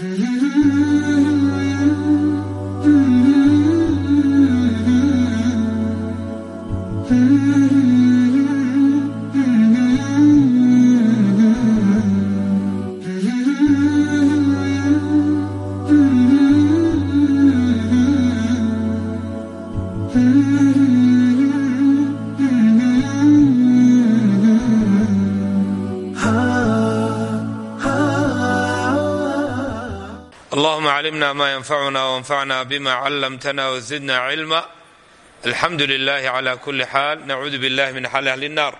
allahuma climna ma ynfacuna wanfacna bima callamtana wzidna cilma alxamdu lilahi cla kuli xaal nacuudu billahi min xali ahli nnar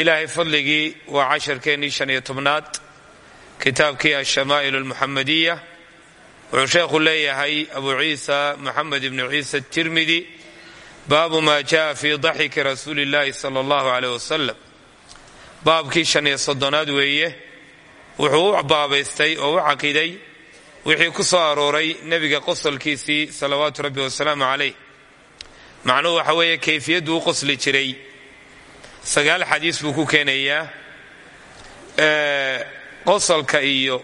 ilaahay fadligii waa casharkeennii shan iyo tobnaad kitaabkii alshamaa'il almuxamadiya wuxuu sheekhu leeyahay abu ciisa moxamed ibnu ciisa tirmidi baabu ma jaءa fi daxiki rasuuli اllahi sala اllahu aleyh wasalam baabkii shan iyo soddonaad weeye wuxuu u baabaystay oo u caqiday wixii ku soo arooray nebiga qosolkiisii salawaatu rabbi wasalaamu calayh. Macnuhu waxa weeye kayfiyaddu u qosli jiray. Sagaal xadiis buu ku keenayaa qosolka iyo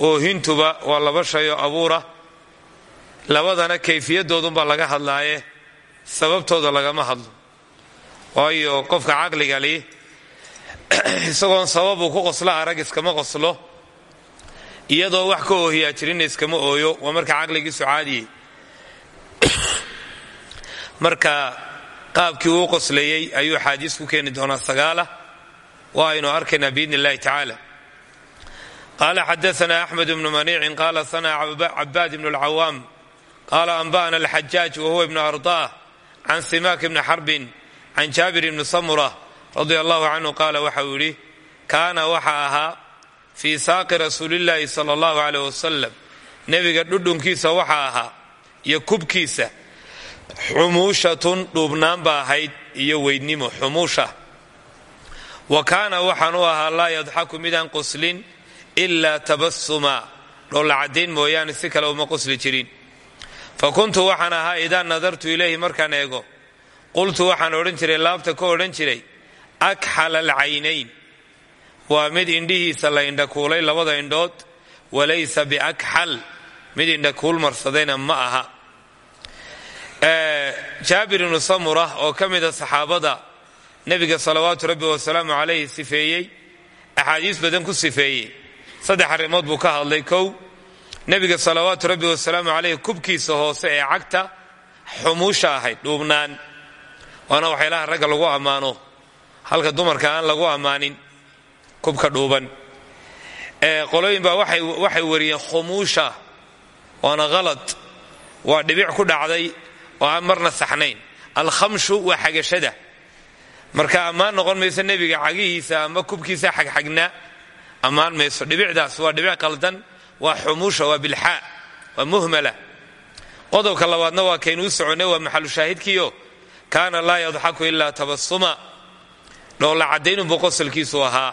oohintuba waa laba shay oo abuura. Labadana kayfiyadoodunbaa laga hadlaaye sababtooda lagama hadlo. Waayo qofka caqliga li isagoon sababuu ku qoslo arag iskama qoslo iyadoo wax ka oohiyaa jirinna iskama ooyo waa marka caqligiisu caadiyey marka qaabkii uu qoslayey ayuu axaadiis ku keeni doonaa sagaalah waa aynu arkaynaa biidni illahi tacaala. Qaala xadaana axmed bnu maniicin qaala sana cabaad ibnu alcawaam qaala anba'ana alxajaaj wahuwa ibnu ardaa can simaak ibni xarbin can jaabir ibni samura radia allahu canhu qaala waxa uu yidhi kaana waxa ahaa fii saaqi rasuulillaahi sala allahu aleyh wasalam nebiga dhudhunkiisa waxa ahaa iyo kubkiisa. Xumuushatun dhuubnaan ba ahayd iyo weydnimo xumuusha wa kaana waxaan u ahaa laa yadxaku midaan qoslin ilaa tabasuma dhoolla caddayn mooyaane si kale uma qosli jirin. Fa kuntu waxaan ahaa idaa nadartu ilayhi markaan eego qultu waxaan odhan jiray laabta ka odhan jiray akxal alcaynayn waa mid indhihiisa la indhakuulay labada indhood walaysa biakxal mid indhakuul marsadayna ma aha jaabir ibnu samura oo ka mida saxaabada nebiga salawaatu rabbi wasalaamu calayhi sifeeyey axaadiis badan ku sifeeyey saddex arrimood buu ka hadlay kow nebiga salawaatu rabbi wasalaamu calayhi kubkiisa hoose ee cagta xumuusha ahayd dhuubnaan waana waxyaalaha ragga lagu ammaano halka dumarka aan lagu ammaanin kubka dhuuban. Qolooyin baa waxay wariyeen khumuusha waana halad waa dhibic ku dhacday oo aan marna saxnayn. Alkhamshu waa xagashada. Marka ammaan noqon mayso nebiga cagihiisa ama kubkiisa xagxagnaa ammaan mayso. Dhibicdaas waa dhibic qaldan waa xumuusha waa bilxaa waa muhmala. Qodobka labaadna waa kaynuu soconnay waa maxalu shaahidkiio kaana laa yadxaku ilaa tabasuma dhoolla caddaynunbuu qosolkiisu ahaa.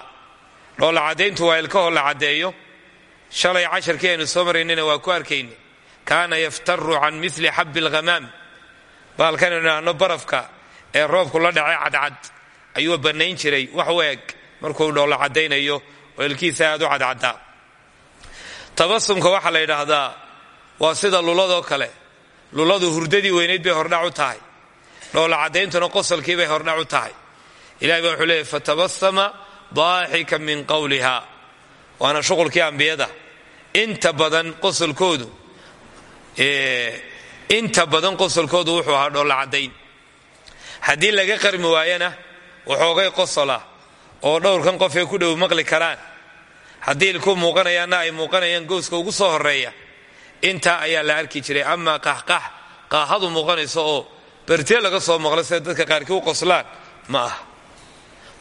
Dhoolla caddayntu waa ilkahoo la caddeeyo. Shalay casharkii aynu soo maraynayna waa ku arkayna kaana yaftaru can mili xabbi alghamaam baalkanu idhaahno barafka ee roobku la dhacay cadcad. Ayuu bannayn jiray. Wax weeg markuu dhoolla caddaynayo oo ilkiisa aad u cadcaddaa tabasumka waxaa la yidhaahdaa waa sida luladoo kale. Luladu hurdadii weynayd bay hordhac u tahay. Dhoolla caddayntuna qosolkii bay hordhac u tahay ilahay baa wuxuu leeyay fatabasama daaxikan min qowliha waana shuqulkii ambiyada. Inta badan qosolkoodu inta badan qosolkoodu wuxuu ahaa dhoolla caddayn. Haddii laga qarmi waayana waxoogay qosola oo dhowrkan qof ay ku dhow maqli karaan. Haddii ilku muuqanayaanna ay muuqanayaan gooska ugu soo horreeya intaa ayaa la arki jiray. Amaa qaxqax qaahadu muuqanayso oo bertee laga soo maqlo sida dadka qaarkii u qoslaan ma ah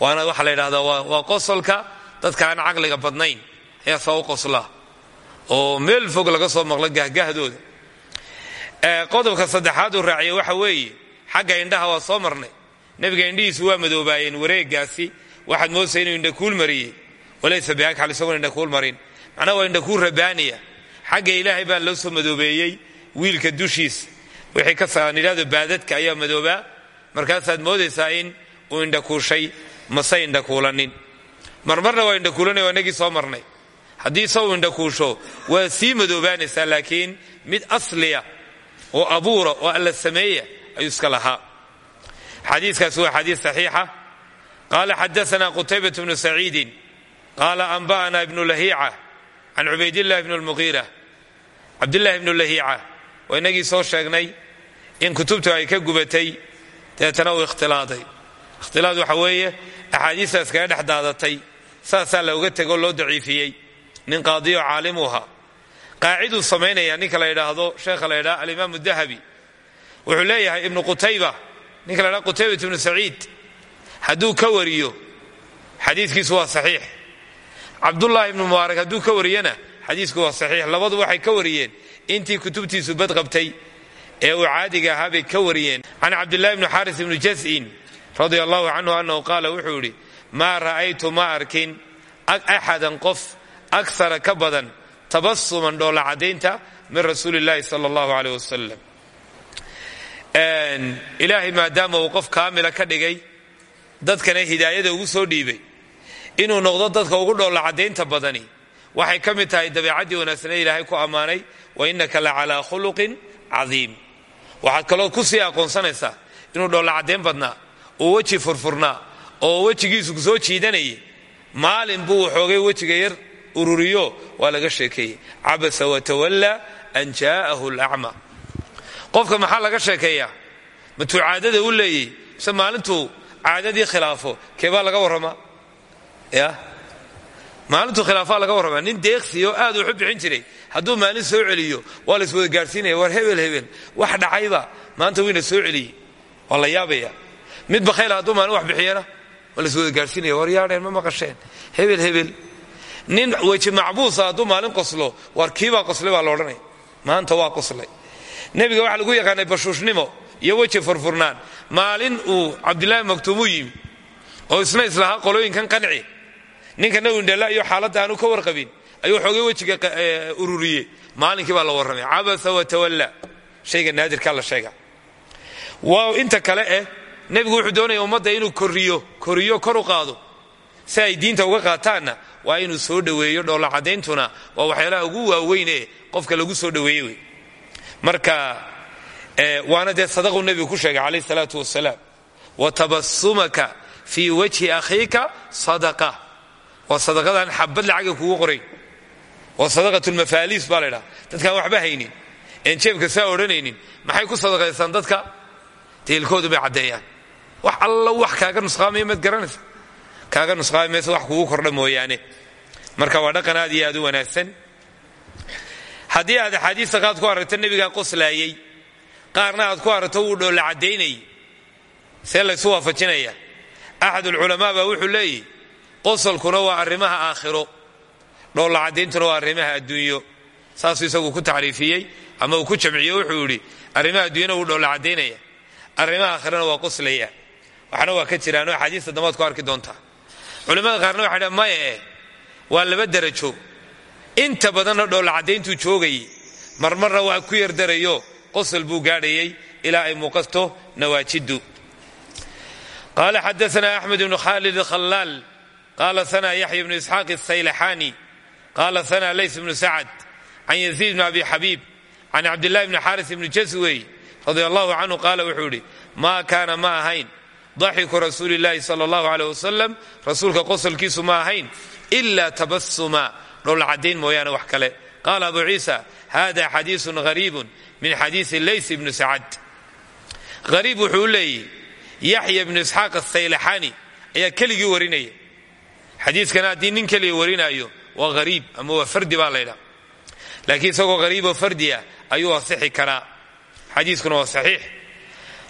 waana waxaa la yidhahdaa waa qosolka dadka aan caqliga badnayn soo u qoslaa oo meel fog laga soo maqlo gahgahdooda qodobka saddexaad uu raaciya waxa weeye xagga indhaha waa soo marnay. Nebiga indhihiisu waa madoobaayeen wareegaasi waxaad moodsa inuu indhakuul mariyey. Walaysa biakxal isagoon indhakuul marin. Macnaha waa indhakuul rabaaniya xagga ilaahay baa loo soo madoobeeyey wiilka dushiisa wixii kasaan idhahdo baadadka ayaa madoobaa. Markaasaad moodaysaa in uu indhakuushay mase indhakuulanin marmarna waa indhakuulanay waa inagii soo marnay. Haddii saw indhakuusho waa sii madoobaanaysaa laakiin mid asliya oo abuura oo alla sameeya ayuu iska lahaa. Xadiikaas waa xadiis saxiixa. Qaala xadaana qutaybat bnu saciidin. Qaala anba'ana ibnu lahiica can cubaydillahi bn lmuqiira cabdillahi bnu lahiica waa inagii soo sheegnay in kutubtu ay ka gubatay deetana uu ikhtilaaday ikhtilaad axaadiistaas kaga dhex daadatay saasaa looga tegoo loo daciifiyey. Nin qaadiyo caalimu ahaa. Qaaciduu samaynaya ninka la yidhaahdo sheekha la ydhaha alimaam dahabi. Wuxuu leeyahay ibnu qutayba ninka la ydhaha qutaybat ibnu saciid. Hadduu ka wariyo xadiiskiisu waa saxiix. Cabdullaahi ibnu mubaarak hadduu ka wariyana xadiisku waa saxiix. Labadu waxay ka wariyeen intii kutubtiisu badqabtay ee uu caadiga ahaa ka wariyeen. Can cabdillahi bni xaaris ibni jas'in radia allahu canhu annahu qaala wuxuu yidhi maa ra'aytu ma arkin. Axadan qof akara ka badan tabasuman dhoolla min rasuuli illahi sala allahu aleyh wasalam ilaahay maadaama uu qof kaamila ka dhigay hidaayada ugu soo dhiibay inuu noqdo dadka ugu dhoolla caddaynta badani waxay ka tahay dabeecaddii wanaagsanee ilaahay ku ammaanay wa innaka la calaa khuluqin cadiim. Waxaad kaloo ku sii aqoonsanaysaa inuu dhoolla caddayn badnaa oo weji furfurnaa oo wejigiisu soo jiidanayay maalin buu waxoogay wejiga yar ururiyo waa laga sheekeeyey cabasa watawalla an jaa'ahu lacma qofka maxaa laga sheekeeyaa? Matuu caadada u leeyey mise maalintuu khilaafo keebaa laga warramaa ya? Maalintuu khilaafaa laga warramaa nin deeqsi aad waxu bixin jiray hadduu maalin soo celiyo waa iswada gaadhsiinaya war hebel hebel. Wax dhacayba maanta wayna soo celiyey waa la mid bakhayla hadduu maalin wax bixiyana? Waa la iswada gaadhsiinaya ma maqasheen. Hebel hebel. Nin weji macbuusa hadduu maalin qoslo war kiibaa baa la maanta waa qoslay. Nebiga waxaa lagu yaqaanay bashuushnimo iyo weji furfurnaan. Maalin uu cabdilaahi maktuumu yimi oo isna islahaa qolooyinkan qanci ninka nawindhala iyo xaaladda aanu ka warqabin ayuu xoogay wejiga ururiyey. Maalinkii baa la warramay cabasa watawalla shayga naadirkaa la sheega. Waa inta kale eh nebigu wuxuu doonaya ummadda inuu koriyo koriyo kor u qaado. Si diinta uga qaataanna waa inuu soo dhoweeyo dhoolla caddayntuna waa waxyaalaha ugu waaweyn ee qofka lagu soo dhoweeye wey. Marka waana dee sadaquu nebigu ku sheegay calayh salaatu wasalaam wa tabasumaka fii wajhi akhiika sadaqa. Waa sadaqadan xabad lacaga kugu qoray. Waa sadaqatulmafaaliis baa la ydhaha dadkaan waxba haynin een jeebka saa odhanaynin maxay ku sadaqaysaan dadka? Deelkoodu bay caddeeyaan wax alla wax kaaga nusqaamaya garanaysa kaaga nusqaami maysa wax kugu kordha marka waa dhaqan aad iyo aad wanaagsan. Haddii aad axaadiista qaad ku aragto nebigaa qoslaayey qaarna aad ku aragto wuu dhoolla caddaynayay see laysu waafajinaya. Axadulculamaa baa wuxuu leeyihi qosolkuna waa arrimaha aakhiro. Dhoolla caddayntuna waa arrimaha adduunyo. Saasuu isagu ku tacriifiyey ama uu ku jamciyo wuxuu yidhi arrimaha adduunyana wuu dhoolla caddaynaya arrimaha aakhirana waa qoslaya waxna waa ka jiraanoo axaadiista dambaad ku arki doontaa culimmada qaarna waxay dha maya eh waa laba derajo. Inta badanna dhoolla caddayntuu joogayay marmarna waa ku yardarayo qosol buu gaadhayay. Ilaa ay muuqato nawaajiddu qaala xadaana axmed ibnu khaalid khalaal qaala sana yaxya ibnu isxaaq asaylaxaani qaala sana lays ibnu sacad. Can yaziid bni abi xabiib. Can cabdillahi bni xaaris ibni jaswey radia allahu canhu qaala wuxuu yidhi ma ahayn daxiku rasuuli llaahi sala allahu wasalam rasuulka qosolkiisu ma ahayn ila tabasuma dhoolla caddayn mooyaane wax kale qaala abu ciisa hada xadiisun hariibun min xadiisi lays ibnu sacad hariib wuxuu leeyihi yaxya ibnu isxaaq asaylaxani ayaa keligii warinaya xadiiskana haddii nin keliga warinaayo waa hariib ama waa fardi baa laydhaa laakiin isagoo hariiboo fardi ah ayuu asixi karaa xadiiskuna waa saxiix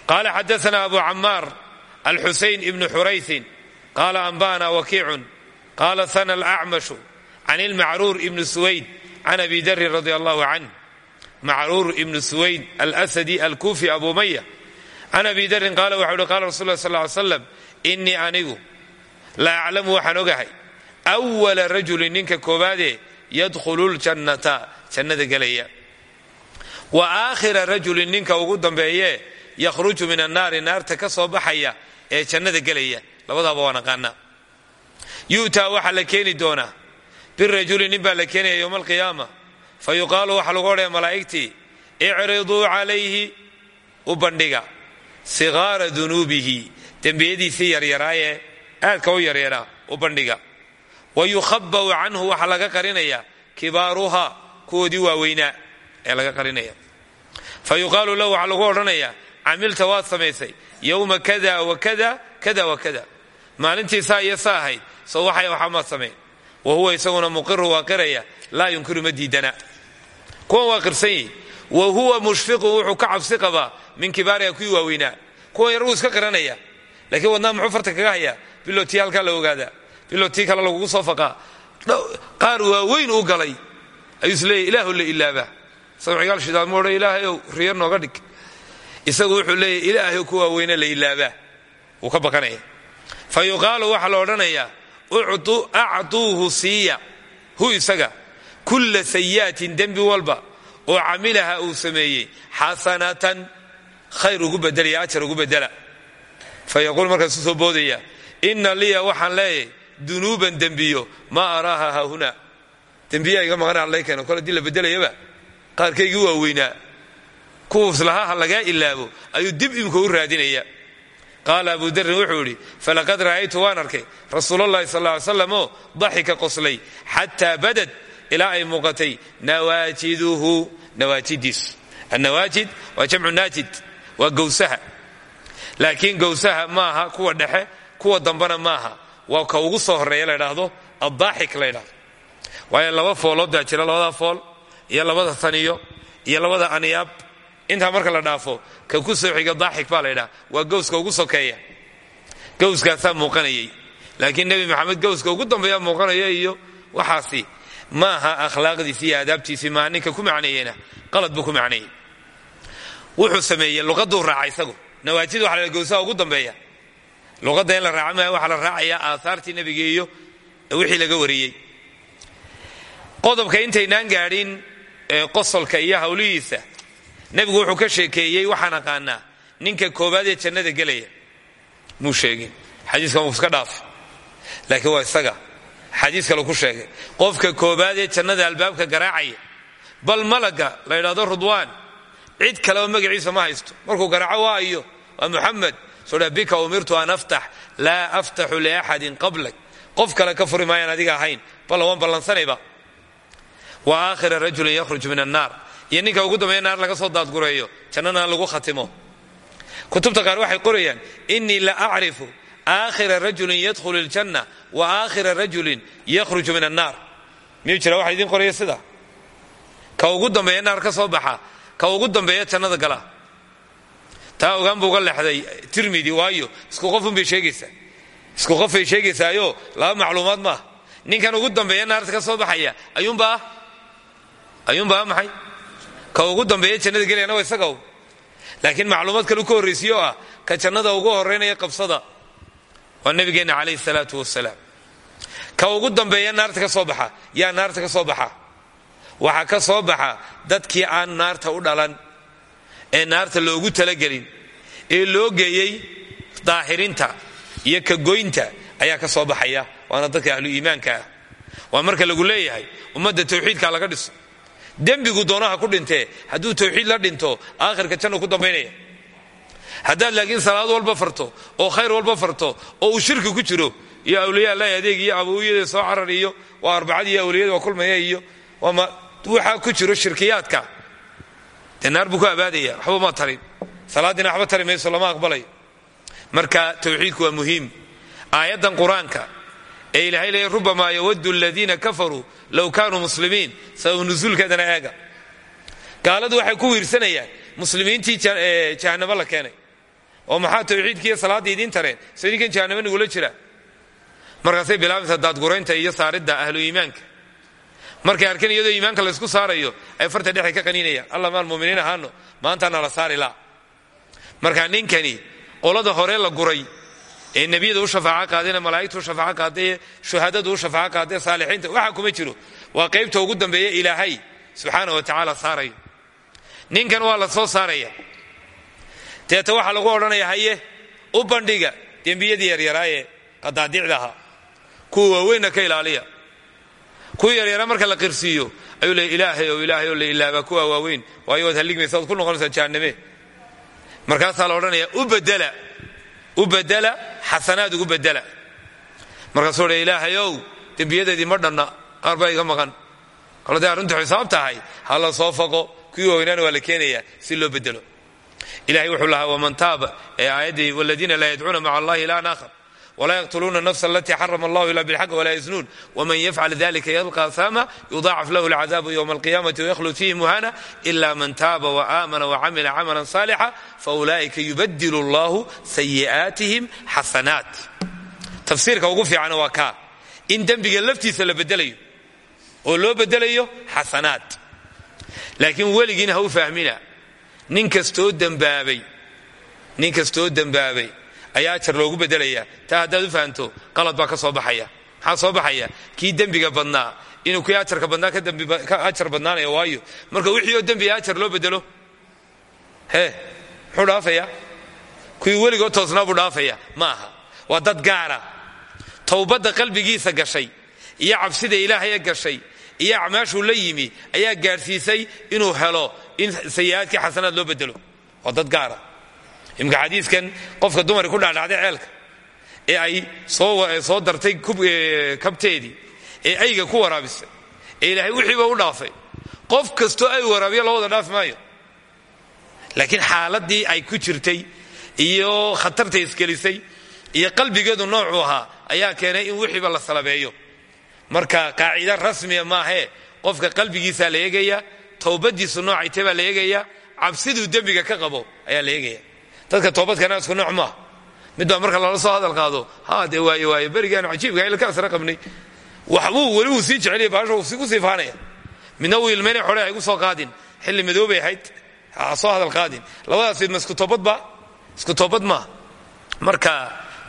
qaala xadaana abu camaar alxusayn ibnu xuraysin qaala anba'ana wakiicun qaala sana alacmashu can ilmacruur ibni suwayd can abi darin radi allahu canh macruur ibnu suwayd alsadi alkuufi abu maya can abi darin qaala waxau uhi qala rasul lah sal ly slam innii anigu la aclamu waxaan ogahay wala rajulin ninka koobaadee yadkhulu ljannata jannada gelaya wa aakhira rajulin ninka ugu dambeeyee yakhruju min annaari naarta ka soo baxaya ee jannada gelaya. Labadaaba waa naqaanaa yu'taa waxaa la keeni doonaa. Birajuli nin baa la keenaya yowma alqiyaama fa yuqaalu lagu odhaya malaa'igtii icriduu calayhi u bandhiga sigaara dunuubihi. Dembiyadiisii yaryaraayee aadka u yaryaraa u bandhiga. Wa yukhaba'u canhu waxaa laga qarinaya kibaaruha kuwoodii waaweynaa ee laga qarinaya fa lahu waxaa lagu odhanayaa camilta waad samaysay yowma kada wa kada kada wa kada maalintii saa iyo sa ahayd soo waxay waxamaad samayn wa huwa isaguna muqiru waa qiraya laa yunkiru ma diidana kuwan waa wa huwa mushfiqun wuxuu ka cabsi min kibaariha kuwii waaweynaa kuwan yar wuu iska qiranaya laakiin wadnaa muxuu farta kaga hayaa bilotii halkaa la ogaadaa kale lagugu soo faqaa qaar waaweyn u galay ayuu isleeyahy la ilaaba sabcigaal shidaadmo odhan ilaahayow riya nooga dhig isagu wuxuu leeyahy ilaahayow ku waaweyne la ilaabaa wuu ka baqanaya. Fa yuqaalu waxaa la odhanayaa actuuhu siiya. Hu isaga kulla sayaatin dembi walba oo camilaha uu sameeyey xasanatan khayr ugu bedelaya ajar ugu bedela. Fa yaquul markaasu soo boodaya inna liya waxaan leeyahay dunuuban dembiyo maa araaha haahuna dembiyaa iga maqana allay keeno kole dii la bedelayaba qaarkaygii kuwuus lahaa ha lagaa ilaabo ayuu dib imka u raadinaya. Qaala abu darin wuxuu falaqad ra'aytu waan arkay rasuulalahi sal ly slam oo daxika qoslay xataa badad ilaa ay muuqatay nawaajiduhu nawaajidiisu annawaajid waa jamcu naajid waa gowsaha. Laakiin gowsaha maaha kuwa dhexe kuwa dambana maaha waa ka ugu soo horreeya la ydhaahdo addaaxik la ydhahdo laba foolood baa jira labada fool iyo labada taniyo iyo labada anyaab intaa marka la dhaafo ka ku soo xiga daaxik baa la ydhaha waa gowska ugu sokeeya. Gowskaasaa muuqanayay laakiin nebi maxamed gowska ugu dambeeya muuqanaya iyo waxaasi maaha akhlaaqdiisi iyo aadaabtiisii maa ninka ku macneeyena qalad buu ku macneeyey wuxuu sameeyey luqaduu raaca isagu. Nawaajid waxa la gowsaha ugu dambeeya. Luqadda la raaca maayo waxaa la raacayaa aahaartii nebiga wixii laga wariyey. Qodobka intaynaan gaadhin qosolka iyo hawlihiisa nebigu wuxuu ka sheekeeyey waxaan aqaanaa ninka koobaad ee jannada gelaya. Muu sheegin xadiiskan wuu iska dhaaf. Laakiin waa isaga. Xadiis kale ku sheegay. Qofka koobaad ee jannada albaabka garaacaya bal malaga la ydhahdo rudwaan cid kaleba magaciisa ma haysto. Markuu garaaco waa iyo waa muxamed bika umirtu an aftax laa aftaxu liaxadin qablak. Qof kale ka furi adiga ahayn bal waan ballansanayba. Wa aakhira rajulin yakhruj min annaar iyo ninka ugu dambeeya naar laga soo daadgureeyo jannana lagu khatimo. Kutubta qaar waxay qorayaan inii la acrifu aakhira rajulin yadkhulu ljanna wa aakhira rajulin yakhruju min annaar. Miyuu jira? Waxa idiin qoraya sida. Ka ugu dambeeya naar ka soo baxa ka ugu dambeeya jannada gala. Taa ogaan buu uga tirmidi waayo isku qofunbay sheegaysaa. Isku qofay sheegaysaayo laba macluumaad maaha ninkan ugu dambeeya naarta ka soo baxaya ayuunbaa ayuunbaa maxay ka ugu dambeeya jannada gelayana waa isaga laakiin macluumaad kale u ka ah ka jannada ugu horraynaya qabsada waa nabigeenna calayhi salaatu wasalaam ka ugu dambeeya naarta ka soo baxa yaa naarta ka soo baxa. Waxaa ka soo baxa dadkii aan naarta u dhalan ee naarta loogu talagelin ee loo geeyey daahirinta iyo kagoynta ayaa ka soo baxaya waana dadka ahlu iimaanka ah. Marka lagu leeyahay ummadda tawxiidka laga dhiso dembigu doonaha ku dhintee hadduu tawxiid la dhinto aakhirka jannu ku dambaynaya. Haddaad laakiin salaad walba farto oo khayr walba farto oo uu shirki ku jiro iyo awliyaa lahi adeeg iyo abawiyada soo carar iyo waa arbacad iyo awliyada waa kulmaya iyo waxaa ku jiro shirkiyaadka. Dee naar buu ku abaadaya waxba ma tarin. Salaadiina waxba tari mayso lama aqbalayo marka tawxiidku waa muhiim. Aayaddan qur'aanka ee ilahay leeya rubamaa yawaddu aladiina kafaruu low kaanuu muslimiin. Sabab nusuulkeedana eega gaaladu waxay ku wiirsanayaan muslimiintii jahannamo la keenay oo maxaa tawxiidkiiyo salaaddii idiin tareen? So idinkan nagula jira markaasay bilaabaysaa daadguraynta iyo saaridda ahlu iimaanka. Markay arkeen iyadoo iimaanka laysku saarayo ay farta dhexay ka qaniinayaan. Alla maan muminiin ahaano maantaana la saari la marka ninkani qolada hore la guray ee nebiyada u shafaaco qaadeen malaa'igta u shafaaco shuhadadu u shafaaco qaadee saalixiinta waxa kuma jiro. Waa qaybta ugu dambeeya ilaahay subxaana wa tacaala saarayo ninkan waa la soo saaraya. Deeta waxaa lagu odhanaya haye u bandhiga dembiyadii yaryaraaye qadaadiicda ahaa. Kuwa waaweynna ka ilaaliya. Kuwii yaryara marka la qirsiiyo ayuu le ilaahay oo ilaahay oo la ilaabaa kuwa waaweyn. Waayo waad halligmaysa ku noqonaysaa jahanname. Markaasaa la odhanaya u bedela u bedela xasanaad ugu bedela. Markaasuu dha ilaahayow dembiyadeedii ma dhanna qaar baa iga maqan. Kol haday arrintu xisaab tahay ha soo faqo kuwii waaweynaana waa la keenayaa si loo bedelo. Ilahay wuxuu lahaa waman taaba ee aayaddii waladiina laa yadcuuna maca allahi ilahan aakhar wlaa yaqtuluuna nafsa alatii xarama allahu ila bilxaq walaa yasnuun waman yafcal dalika yalqa asaama yudaacaf lahu alcadaabu ywma alqiyamati waykhlud fiihi muhana ila man taaba waamana wacamila camalan saalixa faulaa'ika yubadilu allahu sayi'aatihim xasanaat tafsiirka ugu fiicana waa kaa in dembiga laftiisa la bedelayo oo loo bedelayo xasanaat laakiin weligiin ha u fahmina nin kastoo dembaabay ayaa ajar loogu bedelayaa. Taa haddaad u fahamto qalad baa ka soo baxaya. Maxaa soo baxaya? Kii dembiga badnaa. Inuu kii ajarka badnaa ka ajar badnaanaya waayo. Marka wixii oo dembiga ajar loo bedelo? Hee muxuu dhaafaya? Kuwii weligoo toosnaa buu dhaafaya. Ma waa dad gaara. Towbadda qalbigiisa gashay. Iyo cabsida ilaahaya gashay. Iyo acmaashuu la yimi ayaa gaadhsiisay inuu helo in sayi'aadkii xasanaad loo bedelo. Waa dad gaara imka xadiiskan qofka dumari ku dhaadhacday ceelka ee ay soo dartay kabteedii ee ayga ku waraabisay ee ilaahay wixiiba u dhaafay qof kastoo ay waraabiyo loo wada dhaafi maayo. Laakiin xaaladii ay ku jirtay iyo khatartay isgelisay iyo qalbigeedu noocuu ahaa ayaa keenay in wixiiba la salabeeyo. Marka qaacida rasmiya maahee qofka qalbigiisaa la eegaya towbadiisu noocaytay baa la eegaya cabsiduu ka qabo ayaa la dadka toobadkana isku nooc maaha mid baa marka lala soo hadal qaado ha dee waaye waaye berigaan cajiibka ilkaasna qabnay. Waxbuu weli wuu sii jeceliya baasha wuu sii faanaya. Midna wuu ilmaynay xore ha igu soo qaadin. Xilli madoobay ahayd. Ha soo hadal qaadin. Labadaas ma isku toobadba isku toobad maaha marka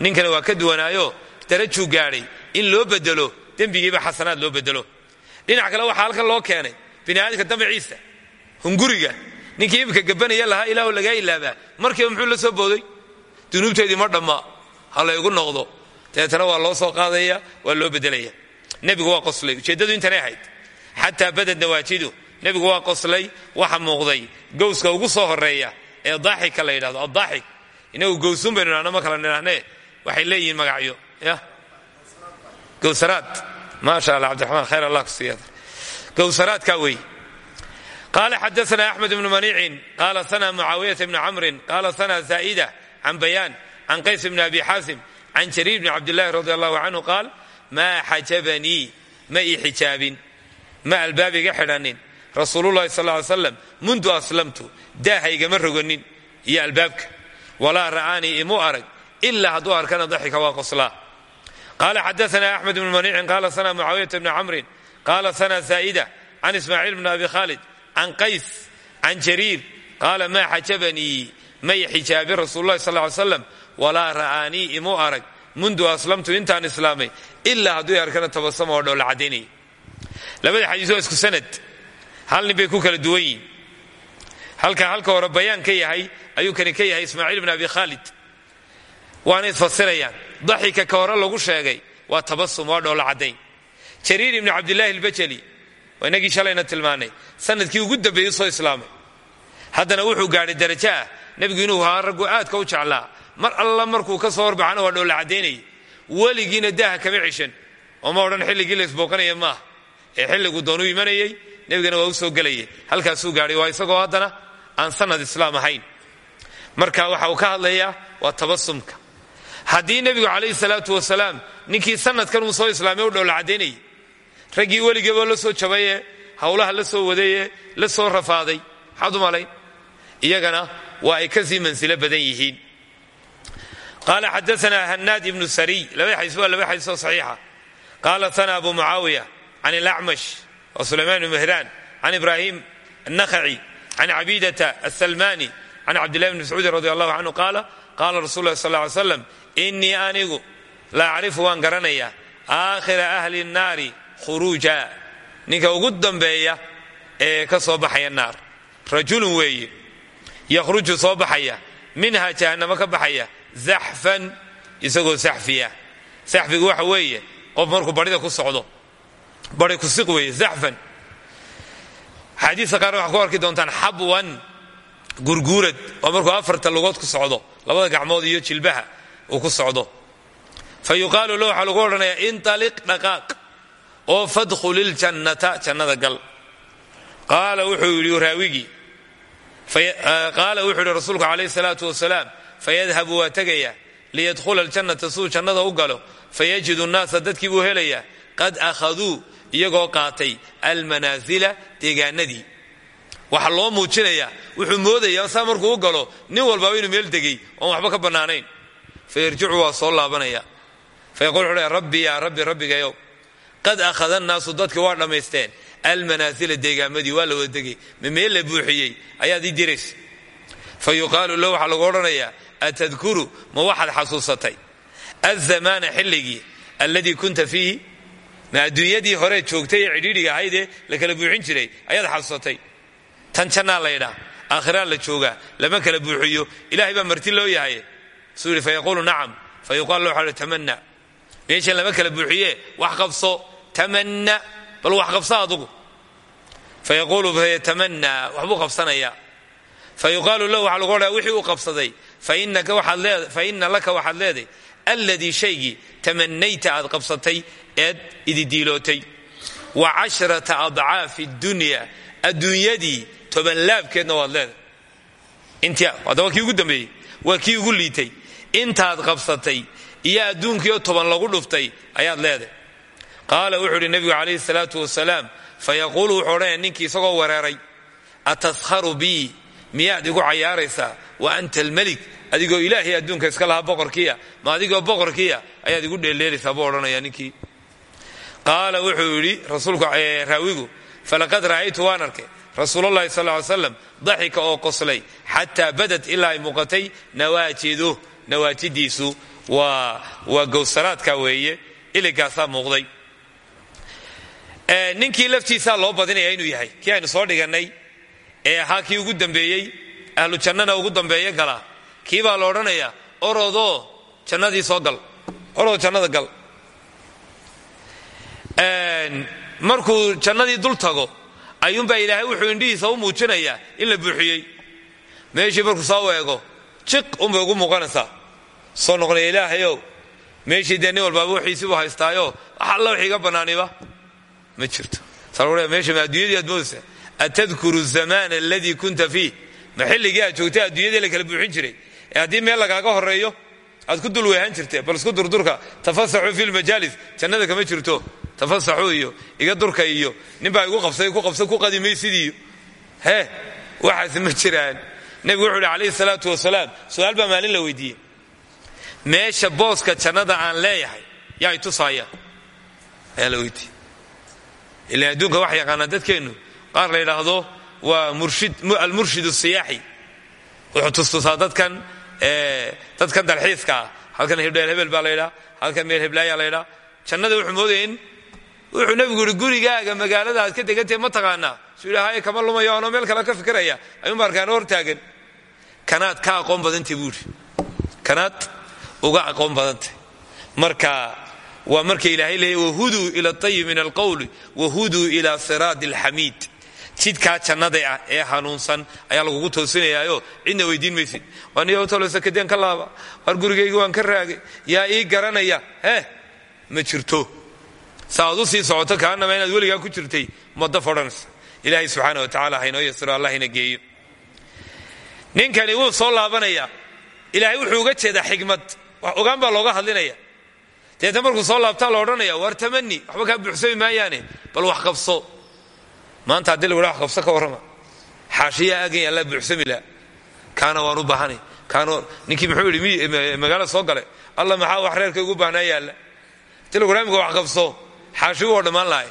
ninkana waa ka duwanaayo darajuu gaadhay. In loo bedelo dembigiiba xasanaad loo bedelo. Dhinac kale waxaa halkan loo keenay. Biniaadamka damaciisa hunguriga ninkii imika gabanaya lahaa ilaahu lagaa ilaabaa. Markiiba muxuu la soo booday? Dunuubteedii ma dhamma. Ha laygu noqdo. Dabeetana waa loo soo qaadaya waa loo bedelaya nebigu waa qoslay. Ujeeddadu intanay ahayd. Xataa badad nawaajidu nebigu waa qoslay waxa muuqday. Gowska ugu soo horreeya ee daaxika la yidhahdo addaaxik. Inagu gowsuun baynu idhahno ma kala nidhahne waxay leeyihiin magacyo. Ya? Gowsaraad. Maasha allah cabdiraxmaan khayr allah ku siiya gowsaraadkaa wey qala xadaana axmed bnu maniicin qala sana mucaawiyata bni camrin qala sana zaa'ida can bayaan can qays bni abi xaasim can jariir bni cabdillahi radi allahu canhu qaal maa xajabanii ma ii xijaabin ma albaabiga xidhanin rasuululahi sal ly slam mundu aslamtu daahaygama roganin iyo albaabka walaa ra'aanii imu arag ilaa hadduu arkana daxika waa qoslaa qala xadaana axmed bnu maniicin qala sana mucaawiyata bni camrin qala sana zaa'ida can ismaaciil bni abi khaalid can qays can jariir qaala maa xajabanii may xijaabin rasuululahi sal ly slam walaa ra'aanii imu arag mundu aslamtu intaan islaamay ilaa hadduu arkana tabasama oo dhowla caddaynaya labada xadiis waa isku sanad hal nin bay ku kala duwan yihiin halka halka hore bayaan ka yahay ayuu kani ka yahay ismaaciil bn abi khaalid waana isfasirayaan daxika ka hore lagu sheegay waa tabasum waa dhowla caddayn jariir ibni cabdillaahi albajali waa inagii shalayna tilmaanay. Sanadkii ugu dambeeyey soo islaamay. Haddana wuxuu gaadhay darajo ah nebigu inuu haa raggu aadka u jeclaa. Mar alla markuu ka soo horbaxana waa dhowla caddaynaya weligiina daaha kama cishan ooma odhan xilligii la isbooqanaya maaha ee xilligu doonuu imanayey nebigana waa u soo gelayay. Halkaasuu gaadhay waa isagoo haddana aan sanad islaam marka waxa uu ka hadlayaa waa tabasumka haddii nebigu calayhi salaatu wasalaam ninkii sanadkan uu soo islaamay u dhowla caddaynayay raggii weligeeba la soo jabaye howlaha la soo wadaye la soo rafaaday. Maxaad u malayn iyagana waa ay ka sii mansilo badan yihiin. Qaala xadaana hanaad ibnu sariy labada xadiis waa laba xadiis oo saxiixa. Qaala sana abu mucaawiya can ilacmash wa sulaymaan bn mehraan can ibrahim annakhaci can cabidata asalmani can cabdillahi bni mascuudin radi allahu canhu qaala qaala rasul lah sal ly slam inii anigu la acrifu waan garanayaa aakhira ahli nnaari khuruuja. Ninka ugu dambeeya ee ka soo baxaya naar. Rajulun weeye yakhruju soo baxaya. Minha jahannamo ka baxaya. Zaxfan isagoo saxfiya saxfigu waxa weeye qof markuu barhida ku socdo. Bari kusiq weeye zaxfan xaadiista qaarna waxaa ku doontaan xabwan gurguurad oo afarta lugood ku socdo labada gacmood iyo jilbaha uu ku socdo. Fa yuqaalu lahu waxaa intaliq dhaqaaq oo fadkhulil-jannata jannada gal. Qaala wuxuu yidhi raawigii qaala wuxuu yidhi rasuulku calayhi salaatu wasalaam fayadhabu waa tegaya liyadkhula aljannata siduu jannada u galo fayajidu nnaasa dadkii buu helayaa qad akhaduu iyagoo qaatay almanaasila deegaanadii. Waxaa loo muujinayaa wuxuu moodayaa saa markuu u galo nin walbaaba inuu meel degay oon waxba ka bannaanayn. Fayarjicu waa soo laabanaya. Fayaqul wuxuu rabbi yaa rabbi rabbigayow qad akhada annaasu dadkii waa dhammaysteen almanaasila deegaamadii waa la wada degay ma meel la buuxiyey ayaad ii diraysa fa yuqaalu lahu waxaa lagu odhanayaa atadkuru ma waxaad xasuusatay azamaana xilligii alladii kunta fiihi ma adduunyadii hore joogtay ee cidhiidhiga ahaydee la kala buuxin jiray ayaad xasuusatay tan jannaa laydhaa aakhiraa la joogaa lama kala buuxiyo ilahay baa marti loo yahay suu yidhi fayaquulu nacam fa yuqaal lahu waxaa tamanna meeshan lama kala buuxiye wax qabso tamanna bal wax qabsa adugu fayaquulu fayatamanaa waxbuu qabsanayaa fa yuqaalu lahu waxaa lagu odhaya wixii uu qabsaday fa ina laka waxaad leeday alladii shaygii tamanayta aad qabsatay eed ididiilootay wa cashrata adcaafi dunya adduunyadii tobanlaabkeedna waad leeday inta waa kii ugu dambeeyey waa kii ugu liitay intaad qabsatay iyo adduunkiioo toban lagu dhuftay ayaad leeday qaala wuxuu idhi nebigu calayhi salaatu wasalaam fayaquulu wuxuu odhanaya isagoo wereeray ataskharu bii miyaad igu cayaaraysaa? Wa anta almelik adigoo ilaahay adduunka iska lahaa boqorkiya ma adigoo boqorkiya ayaad igu dheeldheelaysaa buu odhanaya ninkii. Qaala wuxuu yidhi raawigu falaqad ra'aytu waan arkay. Rasuululahi sal ly slam daxika oo qoslay xataa badad ilaa ay muuqatay nawaajidu nawaajidiisu waa gowsaraadka weeye iligaasaa muuqday ninkii laftiisaa loo badinaya inuu yahay. Kii aynu soo dhigannay ee ahaa kii ugu dambeeyey ahlu jannana ugu dambeeye gala. Kii baa la odhanayaa orodoo jannadii soo gal. Orodoo jannada gal. Markuu jannadii dul tago ayuunbaa ilaahay wuxuu indhihiisa u muujinayaa in la buuxiyey. Meeshii markuu soo eego jiq unbay ugu muuqanaysaa. Soo noqonaya ilaahayow meeshii dee nin walbaaba wixiisii buu haystaayo? Wax alla wix iga bannaaniba ma jirto meesha ma adduunyadii aad moodaysa atadkuru zamaan aladii kunta fiih ma xilligii aad joogtay adduunyadii la kala buuxin jiray ee haddii meel lagaaga horeeyo aad ku dul weehan jirte bal isku durdurka tafasaxuu fi lmajaalis jannada kama jirto tafasaxuu iyo iga durka iyo ninbaa igu qabsay ku qabsa ku qadimaysidiiyo hee waxaas ma jiraan nebigu wuxuu ihi calayhi salaatu wasalaam su'aal baa maalin la weydiiyey meesha booska jannada aan leeyahay yaa i tusaaya ayaa la weydiiyey ila adduunka wax yaqaanaa dadkeennu qaar la yidhaahdo waa almurshid siyaaxi. Wuxuu tustusaa dadkan dadkan dalxiiska ah. Halkan hebdheel hebel baa laydhaa halkan meel heblaaya laydhaa jannada wuxuu moodaya wuxuu nebigu gurigaaga magaalada aad ka degantahe ma taqaanaa. Suu yidhi haye kama lumayo anoo meel kale ka fikiraya. Ayuun baarkaan hor taagan. Kanaad ka aqoon badantay buu kanaad uga aqoon badantay. Marka waa marka ilaahay leeya wahuduu ila ayib min alqowli wahuduu ila siraadi alxamiid jidkaa jannada ah ee hanuunsan ayaa lagugu toosinayaayo. Cidna weydiin maysid. Waaniyotolosakadeen ka laaba. War gurigaygi waan ka raagay. Yaa ii garanaya. Heh ma jirto. Sa aad u sii socoto kaanama inaad ku jirtay madda fodhanaysa ilaahay subxaana wa tacala haynoo yasiro allah ina geeyo. Ninkani wuu soo laabanaya. Ilaahay wuxuu uga jeedaa xigmad. Ogaan baa looga hadlinaya deeta markuu soo laabtaa la odhanaya war tamani waxba kaa buuxsami maayaane bal wax qabso. Maanta haddii lagu wax qabso ka warrama. Xaashiyaa aagan allaa buuxsami laha kaana waan u baahanay ninkii muxuu yidhi magaala soo galay. Alla maxaa wax reerka ugu baahnaa yaalla haddii lagu wax qabso. Xaashigu waa dhammaan lahay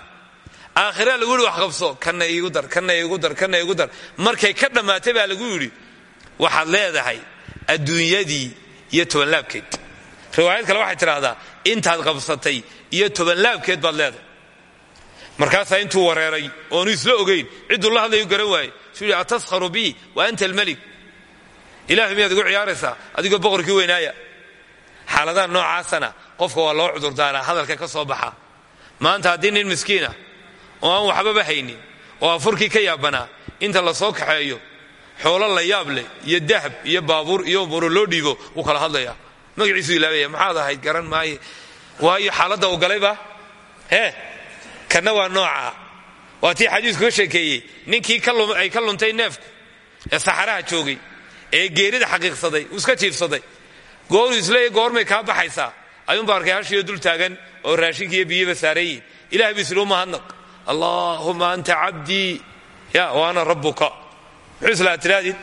aakhiraa lagu wax qabso. Kana iigu dar kana iigu dar kana iigu dar. Markay ka dhammaatay baa lagu yidhi waxaad leedahay adduunyadii iyo tobanlaabkeed riwaayad kale waxay tidhaahdaa intaad qabsatay iyo tobanlaabkeed baad leedahay. Markaasaa intuu wareeray oonu isla ogayn cidduu la hadlayu garan waaye suu yidhi bii wa anta almelik ilahay miyaad igu ciyaaraysaa? Adigoo boqorkii weynaaya. Xaaladaha noocaasana qofka waa loo cudurdaaraa hadalka ka soo baxa. Maanta haddii nin miskiina oo aan waxbaba haynin oo afurkii ka yaabanaa inta la soo kaxeeyo xoolo la yaab leh iyo dahab iyo baabuur iyo muro loo dhiibo wuu kala hadlayaa magaciisu ilaabaya maxaad ahayd garan maaye? Waayo xaaladda u galayba hee kanna waa nooca. Waa tii xadiisku ka sheekeeyey ninkii ay ka neefku ee saxaraha joogay ee geerida xaqiiqsaday uu iska jiifsaday. Gooruu isleeya goormay kaa baxaysaa ayuunba arkay hashiyo dul taagan oo raashinkiiyo biyaba saarayiin ilahay bu islu mahadnaq anta cabdii ya wa ana rabbuka. Muxuu islaa tiraadid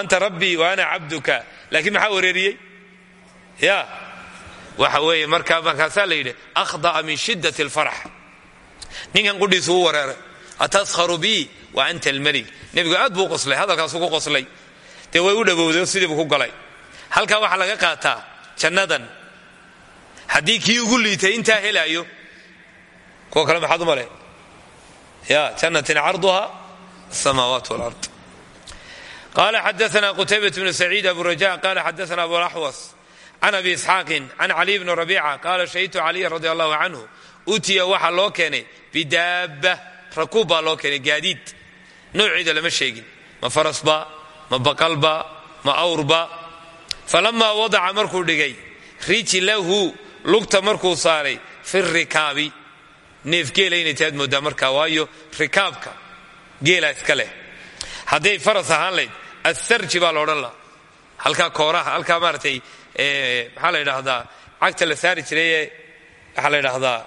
anta rabbii wa ana cabduka. Laakiin maxaa wareeriyey ya. Waxa weeye markaa markaasaa la yidhi akhda'a min shiddat alfarax ninkan qudhiisu u wareeray ataskharu bii wa anta almelik nebigu aad buu qoslay hadalkaasu ku qoslay. Dee way u dhowowday oo sidiibu ku galay. Halkaa waxaa laga qaataa jannadan. Haddii kii ugu liitay intaa helaayo kuwa kale maxaad u male ya jannatin carduha asamaawaat walard. Qala xadaana qutaybat bnu saciid abu raja qala xadaana abu laxwas can abi isxaaqin can caliy bni rabiica qaala shahidtu caliyan radi allahu canhu utiya waxaa loo keenay bidaaba rakuub baa loo keenay gaadiid. Noociida lama sheegin ma farasba ma baqalba ma awrba falamaa wadaca markuu dhigay rijlahu lugta markuu saaray fi rikaabi. Neef geela inay taad moodaa markaa waayo rikaabka geelaa iska leh. Hadday faras ahaan layd assarji baa laodhan laha halkaa kooraha halkaa maaratay maxaa la yidhaahdaa cagta la saari jirayee waxaa la yidhaahdaa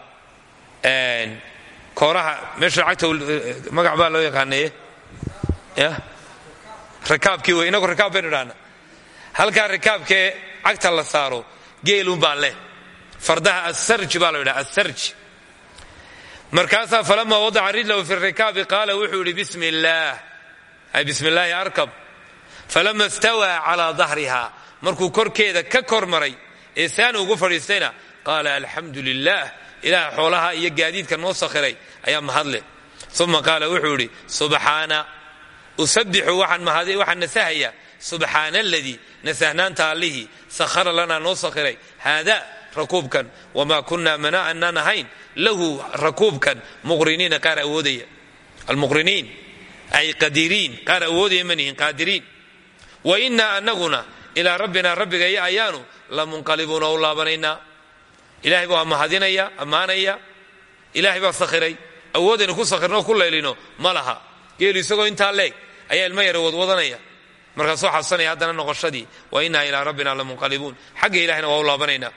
kooraha meesha cagta magac baa loo yaqaanaye ya? Rikaabkii wey inagu rikaab baynu idhahna halkaa rikaabkee cagta la saaro geelunbaa leh. Fardaha assarji baa la yidhaha assarji markaasaa falamaa wadaca rijlahu fi rikaabi qaala wuxuu yidhi bismi illaah ay bismi illaahi arkab. Falama istawaa calaa dahriha markuu korkeeda ka kor maray ee saani ugu fadhiistayna qaala alxamdu lilah ilaah xoolaha iyo gaadiidka noo sakhiray ayaa mahadle uma qaala wuxuu yidhi subxaana usabixu waxaan nasahaya. Subxaana aladii nasahnaanta allihii sakhara lanaa noo sakhiray. Haada rakuubkan wamaa kunaa mana anaan ahayn lahu rakuubkan muqriniina qaar awoodaya. Almuqriniin ay qadiriin qaar awoodaya manihin qaadiriin. Wa innaa anaguna ilaa rabbina rabbigaya ayaanu la munqalibuuna u laabanaynaa. Ilahay baa mahadinaya ammaanaya. Ilaahay baa sakhiray. Awoodaynu ku sakhirno ku laylino ma laha. Isagoo intaa leeg ayaa ilmo yara wadwadanaya markaasoo xabsanaya haddana noqoshadii wa innaa ilaa rabbina la munqalibuun. Xagga ilahayna waa u laabanaynaa.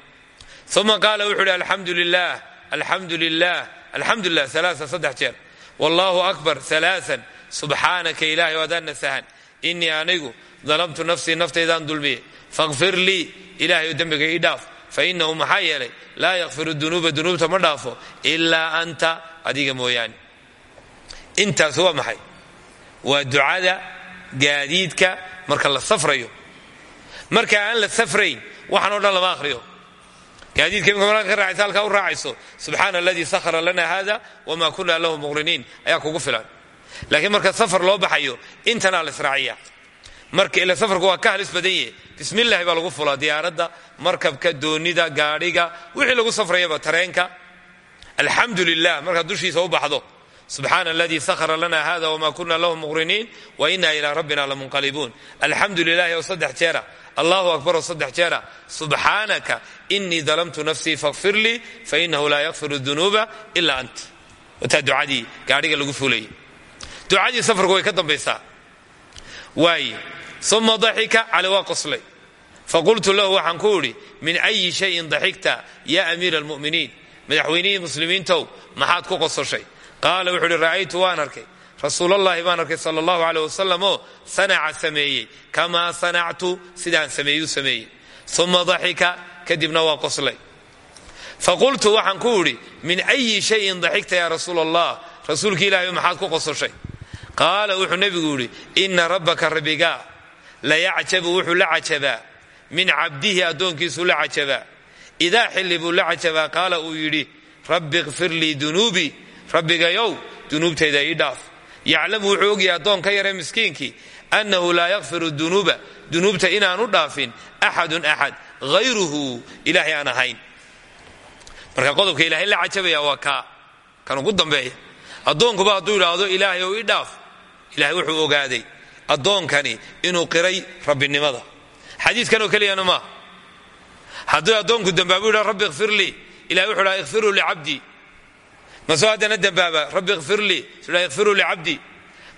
Uma qaala wuxuu ihi alxamdu lilah alxamdu lilah alxamdu lilah alaaa saddex jeer. Wallahu akbar alaaan subxaanaka ilahay o adaan nasahan. Inii anigu dalabtu nafsii naftaydaan dulmiye faqfir lii ilahay oo dembiga ii dhaaf fainahu maxaa yeelay laa yakfiru dunuuba dunuubta ma dhaafo ilaa anta adiga mooyaane intaas waa maxay waa ducada gaadiidka marka la safrayo marka aan la safrayn waxaan o dhan lama ahriyo gaadiidka imika ka raacaysa halkaa u raacayso subxaana aladii sahara lana hada wma kuna lahu muqriniin ayaa kugu filan marka safar loo baxayo intanaa la israaciya marka ila safarku waa ka halis badan yahe bismillahi baa lagu fulaa diyaaradda markabka doonida gaadhiga wixii lagu safrayaba tareenka. Alxamdu lilah markaad dushiisa u baxdo. Subxaana aladii sahara lana hada wma kuna lahu muqriniin wa ina ilaa rabbina lamunqalibuun. Alxamdu lilahi oo saddex jeera allahu akbar oo saddex jeera subxaanaka inii dalamtu nafsii fakfir lii fainahu laa yakfiru dunuuba ila ant. Wataa ducadii gaadhiga lagu fulayay ducadii safarku way ka dambaysaa waaye uma daxika cali waa qoslay. Faqultu lahu waxaan ku idhi min ayi shayin daxikta ya amiira almu'miniin madaxweynihii muslimiintow maxaad ku qososhay? Qaala wuxuu uhi ra'aytu waan arkay. Rasuulallahi baan arkay sala allahu aleyh wasalam oo sanaca sameeyey kamaa sanactu sidaan sameeyuu sameeyey. Uma daxika kadibna waa qoslay. Faqultu waxaan ku idhi min ayi shayin daxikta ya rasuul ku qososhay qaala wuxuu nebigu yidhi ina rabbaka rabbiga la yacjabu wuxuu la cajabaa. Min cabdihi addoonkiisuu la cajabaa. Idaa xilli buu la cajabaa qaala uu yidhi rabbi kfir lii dunuubii rabbigayow dunuubtayda ii dhaaf. Yaclamu wuxuu ogyahay yare miskiinkii annahu laa yakfiru dunuuba. Dunuubta inaanu dhaafin axadun axad hayruhu ilaahay aan ahayn. Marka qodobka ilaahay la cajabaya waa kaa. Kan ugu dambeeya addoonkuba hadduu idhaahdo ilaahay dhaaf ilahay wuxuu ogaaday addoonkani inuu qiray rabbinimada. Xadiidkanoo keliyana maaha hadduu addoonku dambaabu yidha rabbi ikfir lii. Wuxuu dhaha ikfiruu licabdii masoo haddana dambaaba rabbi ikfir lii. Su dha ikfiruu licabdii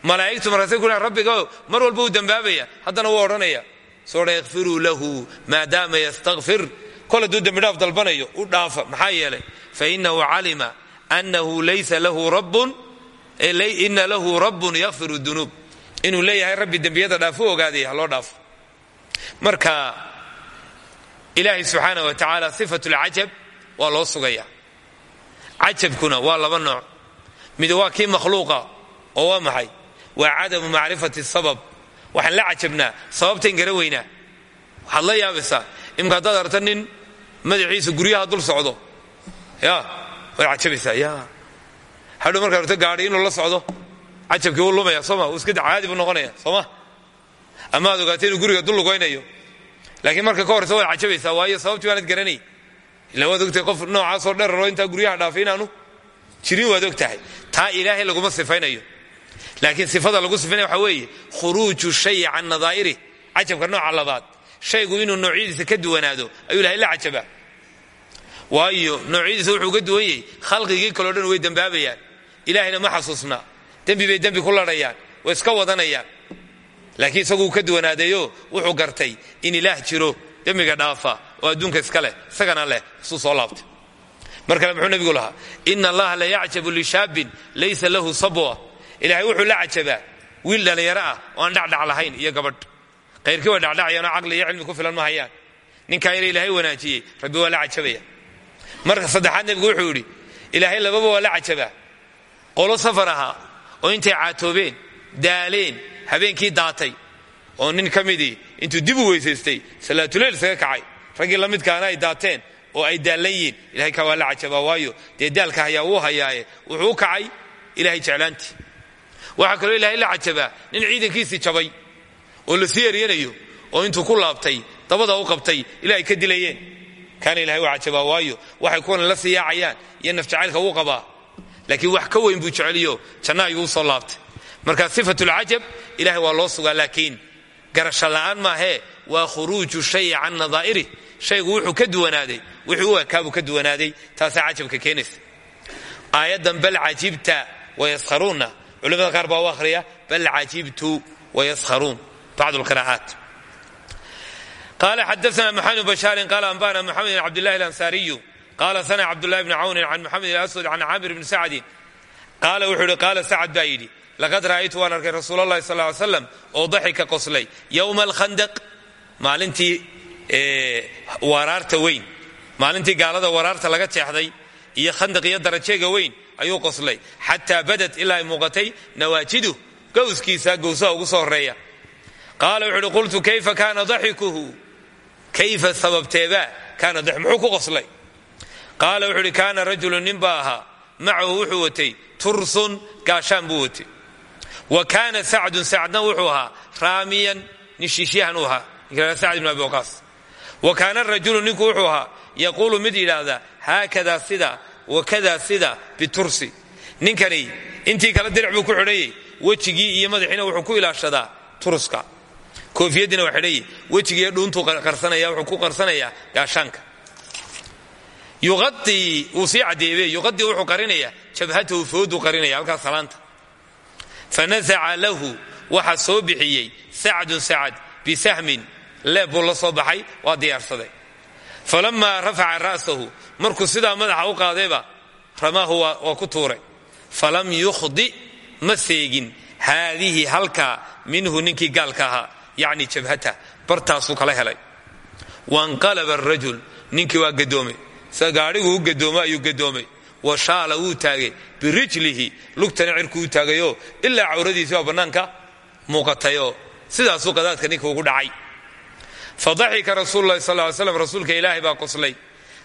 malaa'igtu markaasay ku dhahan rabbiga mar walba uu dambaabaya. Haddana wuu odhanaya soo dha ikfiruu lahu maadaama yastakfir kol hadduu dembidhaaf dalbanayo u dhaafa maxaa yeelay? Fainahu calima annahu laysa lahu rabbun ina lahu rabbun yakfiru dunuub inuu leeyahay rabbi dembiyada dhaafu ogaaday ha loo dhaafo. Marka ilaahay subxaana wa tacaala sifat lcajab waa loo sugaya. Cajabkuna waa laba nooc. Mid waa kii makhluuqa oo waa maxay? Waa cadamu macrifati sabab. Waxaan la cajabnaa sababtayn gara weynaa. Waxaad la yaabaysaa. Imka haddaad arta nin madaxiisa guryaha dul socdo. Ya waad cajabaysaa ya hadhow markaad arto gaadhi inuu la socdo cajabkii wuu lumaya sooma wuu iska caadi buu noqonaya sooma ama aad ogaatay inuu guriga dul lugaynayo laakiin marka ka horeysa waad cajabaysaa waayo sababtii baanad garanay. Ila waad ogtahay qof noocaasoo dheraroo intaa guryaha dhaafay inaanu jirin waad og taa ilaahay laguma sifaynayo. Laakiin sifada lagu sifaynaya waxaa weeye khuruuju shayi can nadaa'irih cajabka nooca labaad. Shaygu inuu noocyadiisa ka duwanaado ayuu ilahay la cajabaa. Waayo noocyadiisa wuxuu ka duwan yahay khalqigii kaleo dhan way dembaabayaan ilaahayna ma xasuusnaa dembi bay dembi ku ladhayaan way iska wadanayaan. Laakiin isaguu ka duwanaadeeyo wuxuu gartay in ilaah jiro dembiga dhaafa oo adduunka iska leh isagana leh isuu soo laabtay. Mar muxuu nebigu lahaa ina allaha la yacjabu lishaabin laysa lahu sabwa. Ilaahay wuxuu la cajabaa wiil dhallinyaro ah oo aan dhacdhac lahayn iyo gabadh. Qayrkii waa dhacdhacayaanoo caqli iyo cilmi ku filan ma hayaan. Ninkaa ina ilaahay wanaajiyey rabbi waa la cajabaya. Marka saddexaad nebigu wuxuu yidhi ilaahay lababa waa la cajabaa qolo safar ahaa oo intay caatoobeen daaleen habeenkii daatay oo nin ka midii intuu dib u weysaystay salaatuleyl isaga kacay. Raggii la midkaana ay daateen oo ay daallan yihiin ilahay kaa waa la cajabaa waayo. Dee daalka hayaa wuu hayaaye wuxuu kacay ilahay jeclaantii. Waxaa kaloo ilaahay la cajabaa nin ciidankiisii jabay oo la sii eryanayo oo intuu ku laabtay dabada u qabtay ilahay ka dilayeen. Kaana ilahay waa cajabaa waayo. Waxay kuwan la sii yaacayaan iyo nafjacaylka wuu qabaa laakiin wax ka weyn buu jeceliyo janna ayuu u soo laabtay. Marka sifatulcajab ilahay waa loo sugaa laakiin garasho la'aan maahee waa khuruuju shayi can nadaa'irih shaygu wuxuu ka duwanaaday wixii u ekaabuu ka duwanaaday taasaa cajabka keenaysa. Aayaddan bal cajibta wayaskharuunna culimada qaar baa u akhriya bal cajibtu wayaskharuun bacd lqira'aat qala xadaana maxamed bashaarin qala anbana maxamed bn cabdillahi alansaariyu qala sana cabdullahi bni cawnin can maxamed alaswad can caamir bni sacdin qaala wuxuu ihi qaala sacad baa yidhi laqad ra'aytu waan arkay rasuul allahi sal ly slam oo daxika qoslay yowma alkhandaq maalintii waraarta weyn maalintii gaalada waraarta laga jeexday iyo khandaq iyo darajeega weyn ayuu qoslay xataa badad ilaa ay muuqatay nawaajidu gowskiisa gowsaha ugu soo horreeya qaala wuxu uhi qultu kayfa kaana daxikuhu kayfa sababteebaa kaana muxuu ku qoslay qaala wuxuu uhi kaana rajulu nin baa ahaa. Macahu wuxuu watay tursun gaashaan buu wa kaana sacdun sacdna wuxuu ahaa. Raamiyan nin shiishyahan uu ahaa. Ibn abi waqaas. Wa kaana rajulu ninku wuxuu ahaa. Yaquulu mid yidhaahda haakadaa sida wakadaa sida bitursi. Ninkani intii kale dirac buu ku xidhayey wejigii iyo madaxiina wuxuu ku ilaashadaa turuska koofiyadiina waa xidhaye wejigiiyo dhuuntuu qarsanaya wuxuu ku qarsanayaa gaashaanka yuqadii wuu sii caddeebe yuqadii wuxuu qarinayaa jabhatahu fooduu qarinaya halkaas salaanta. Fanasaca lahu waxa soo bixiyey sacdun sacad bisahmin la soo baxay waa diyaarsaday. Falamaa rafaca ra'sahu markuu sidaa madaxa u qaadayba ramaahu waa ku tuuray. Falam yukhdi ma seegin haadihi halkaa minhu ninkii gaalka ahaa jabhata bartaasuu kala helay. Wanqalaba arajul ninkii waa gadoomay gaadhiguu u gadooma ayuu gadoomay wa shaala wuu taagay. Birijlihi lugtana cirkuu u taagayoo ilaa cawradiisi waa bannaanka muuqatayoo sidaasuu qadaadka ninka ugu dhacay. Fadaxika rasuulu lahi sal slam rasuulka ilaahay baa qoslay.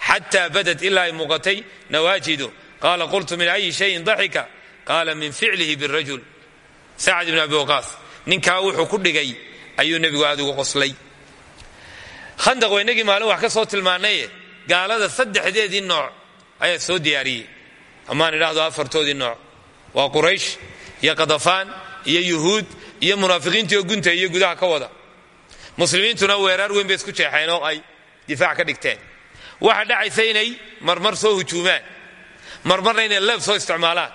Xataa badad ilaa ay muuqatay nawaajidu. Qultu min ayi shayin daxika qaala min ficlihi birajul sacad ibn abi waqaas ninkaa wuxuu ku dhigay ayuu nebigu aad ugu qoslay. Khandaq waynagii maalin wax ka soo tilmaanaye gaalada saddexdeedii nooc ayaa soo diyaariyey. Amaan idhaahdo afartoodii nooc. Waa quraysh iyo qadafaan iyo yuhuud iyo munaafiqiintii oo gunta iyo gudaha ka wada. Muslimiintuna weeraar weyn bay isku jeexeen oo ay difaac ka dhigteen. Waxa dhacaysa inay marmar soo hujuumaan marmarna inay leeb soo isticmaalaan.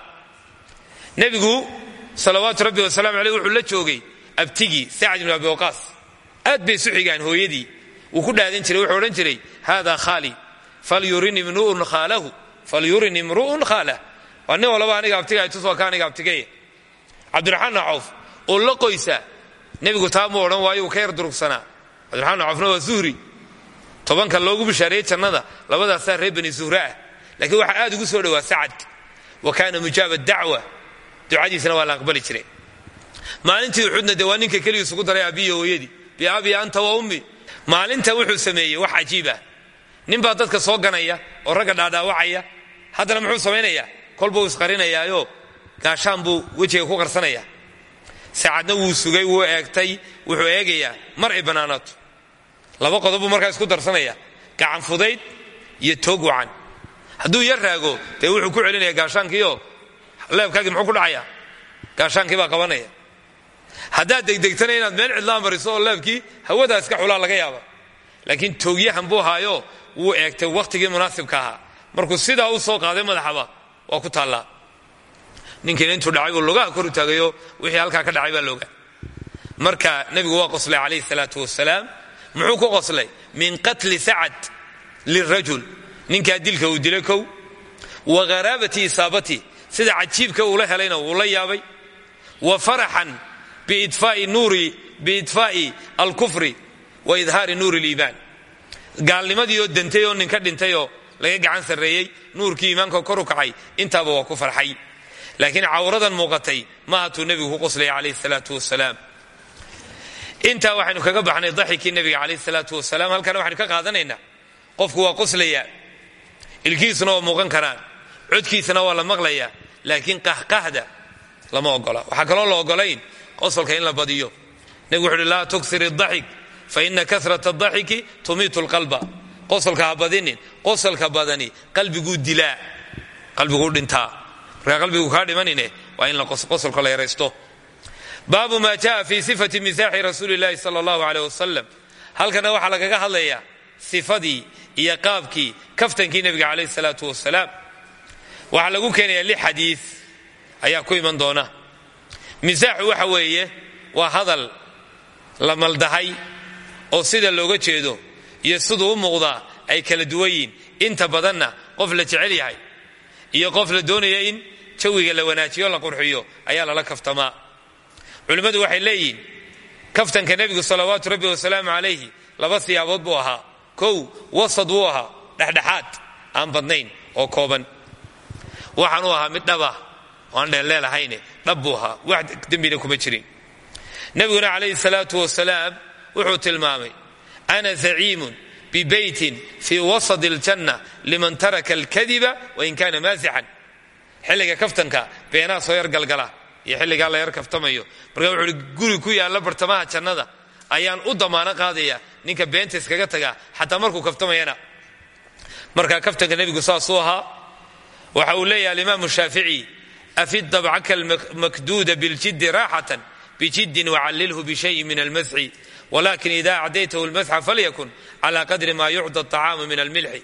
Nebigu salawaatu rabbi wasalaamu aleyh wuxuu la joogay abtigii sacad ibnu abi waqaas. Aad bay isu xigaan hooyadii. Wuu ku dhaadan jiray wuxuu odhan jiray hada khaali falyurin imru'un khaalahu falyurin imru'un khaalah waa nin walaba aniga abtiga tus waa ka aniga abtigaya cabdiraxmaan cawf oo la qoysa nebigu taa mu odhan waayo uu ka yar durugsanaa cabdiraxmaan cawfna waa zuhri tobanka loogu bishaareeyey jannada labadaasaa reer bani zuhre ah laakiin waxaa aad ugu soo dhowaa sacad wa kaana mujaaba dacwa ducadiisna waa la aqbali jiray maalintii uxudna dee waa ninka keligiis ugu daray abiyi hooyadii biabi anta wa ummi maalinta wuxuu sameeyey wax cajiib ah ninbaa dadka soo ganaya oo ragga dhaadhaawacaya haddana muxuu samaynayaa kolbuu isqarinayaayo. Gaashaan buu wejiga ku qarsanaya saacadna wuu sugay wuu eegtay wuxuu eegayaa mar ay bannaanaato laba qodob buu markaa isku darsanaya. Gacan fudayd iyo toog wacan. Hadduu yar raago dee wuxuu ku celinaya gaashaankiioo leebkaagii muxuu ku dhacaya? Gaashaankii baa qabanaya. Haddaad degdegtana inaad meel cidlaa mariso oo leebkii hawadaa iska xulaa laga yaaba. Laakiin toogyahan buu haayo wuu eegtay wakhtigii munaasibka ahaa. Markuu sidaa u soo qaaday madaxaba waa ku taallaa. Ninkiina intuu dhacay buu lugaha kor u taagayo wixii halkaa ka dhacay baa looga marka nebigu waa qoslay calayhi salaatu wasalaam muxuu ku qoslay? Min qatli sacad lirajul. Ninkaa dilka uu dilay kow. Wa haraabati isaabati. Sida cajiibka uula helayna wuu la yaabay. Wa faraxan biidfaa'i alkufri wa idhaari nuuri liimaan gaalnimadii oo dantay oo ninka dhintayoo laga gacan sarreeyey nuurkii iimaanka kor u kacay intaaba waa ku farxay. Laakiin cawradan muuqatay ma hatuu nebigu ku qoslaya calayhi salaatu wasalaam intaa waxaynu kaga baxnay daxikii nebiga calayhi salaatu wasalaam halkana waxaynu ka qaadanaynaa qofku waa qoslayaa ilkiisuna waa muuqan karaan codkiisana waa la maqlayaa laakiin qahqahda lama ogola. Waxaa kaloo la ogolayn qosolka in la badiyo. Nebigu wuxu uhi laa tuksir fa ina kasrata adaxiki tumiitu lqalba qosolka ha badinin qosolka badani qalbiguu dilaa qalbiguu dhintaa markaa qalbigu kaa dhimanine waa in qosolka la yaraysto. Baabu ma jaa fi sifati misaaxi rasuuli llahi sala allahu aleyh wasalam halkana waxaa lagaga hadlayaa sifadii iyo qaabkii kaftankii nebiga calayh salaatu wasalaam waxaa lagu keenayaa lix xadiid ayaa ku iman doona. Misaaxu waxa weeye waa hadal oo sida looga jeedo iyo siduu u muuqdaa ay kala duwan inta badanna qof la jecel yahay iyo qof la doonaya in jawiga la wanaajiyo la qurxiyo ayaa lala kaftamaa. Culimmadu waxay leeyihiin kaftanka nebigu salawaatu rabbi wasalaamu calayhi laba siyaabood buu ahaa. Kow wasad wuu ahaa aan badnayn oo kooban. Waxaanuu ahaa mid dhaba oo aan buu ahaa. Wax dembina kuma jirin. Nebiguna calayhi salaatu wasalaam wuxuu tilmaamay ana zaciimun bibeytin fii wasad aljanna liman taraka alkadiba wain kana maasixan xilliga kaftanka beenaa soo yar galgala iyo xilligaa la yar kaftamayo. Marka wuxuu guri ku yaalla bartamaha jannada ayaan u damaano qaadaya ninka beenta iskaga taga xataa markuu kaftamayana. Marka kaftanka nebigu saasuu ahaa waxa uu leeyahay alimaamu shaafici afid dabcaka almakduuda biljiddi raaxatan bijiddin wacallilhu bishayin min almasxi walakin ida acdaytahu lmasxa falyakun cala qadri ma yucda aطacaamu min almilxi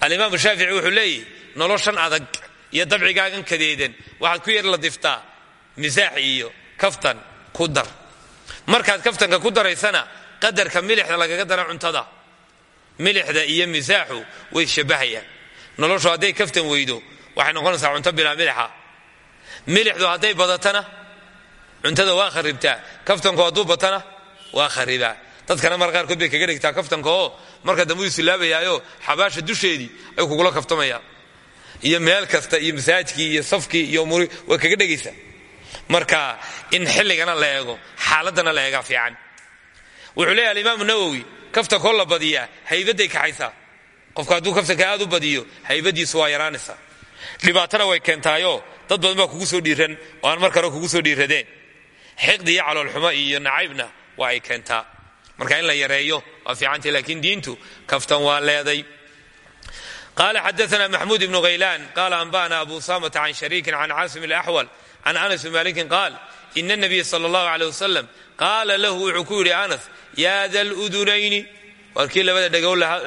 alimaamu shaafici wuxuu leeyahy noloshan adag iyo dabcigaagan kadeedan waxaad ku yar ladiftaa misaax iyo kaftan ku dar markaad kaftanka ku daraysana qadarka milixda lagaga dara cuntada milixda iyo misaaxu way shabahayaan noloshu hadday kaftan weydo waxay noqonaysaa cunto bilaa milixa milixdu hadday badatana cuntada waa kharibtaa kaftanku waa kharibaa dadkana mar qaarkood bay kaga dhigtaa kaftanka oo marka dambe uu silaabayaayo xabaasha dusheedii ay kugula kaftamayaan iyo meel kasta iyo masaajkii iyo safkii iyo umuri way kaga dhegaysaa. Marka in xilligana la eego xaaladana la eegaa fiican. Wuxuu leeyahy alimaamu nawowi kaftankoo la badiyaa haybaday kaxaysaa. Qofku hadduu kaftanka aad u badiyo haybadiisu waa yaraanaysaa. Dhibaatana way keentaayo dad badan baa kugu soo dhiiran oo aan mar kale kugu soo dhiiradeen xiqdi iyo caloolxumo iyo nacaybna waa ay keentaa marka in la yareeyo waa fiicantay laakiin diintu kaftan waa leeday. Qala xadaana maxmuud ibnu haylaan qala anba'na abu usamata can shariikin can caasim alaxwal can anas bn malikin qaal ina nabiya sala allahu aleyh wasalam qaala lahu wuxuu ku yidhi anas yaa da ludunayni waar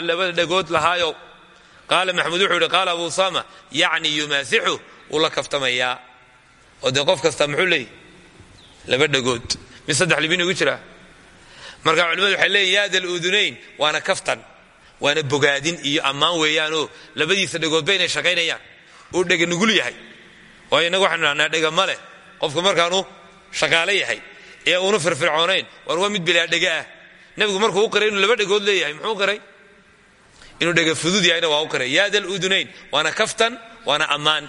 labada dhagood lahaayo. Qaala maxmuud wuxuu yidhi qaala abu usama yacni yumaasixu wuu la oo dee qof kasta muxuu leeyahy laba dhagood. Mid saddex libin ugu jiraa marka culimadu waxay leeyihiin yaa da ludunayn waana kaftan waana bogaadin iyo ammaan weeyaanoo labadiisa dhagoodba inay shaqaynayaan. Uu dhega nugul yahay. Waayo innagu waxaanu dhahnaa dhega ma leh. Markaanu shaqaalo yahay ee uunu firfircoonayn war waa mid bilaa dhega ah. Nebigu markuu u qiray laba dhagood leeyahay muxuu qiray inuu dhega fudud yahayna waa u qiray yaa da ludunayn waana kaftan waana ammaan.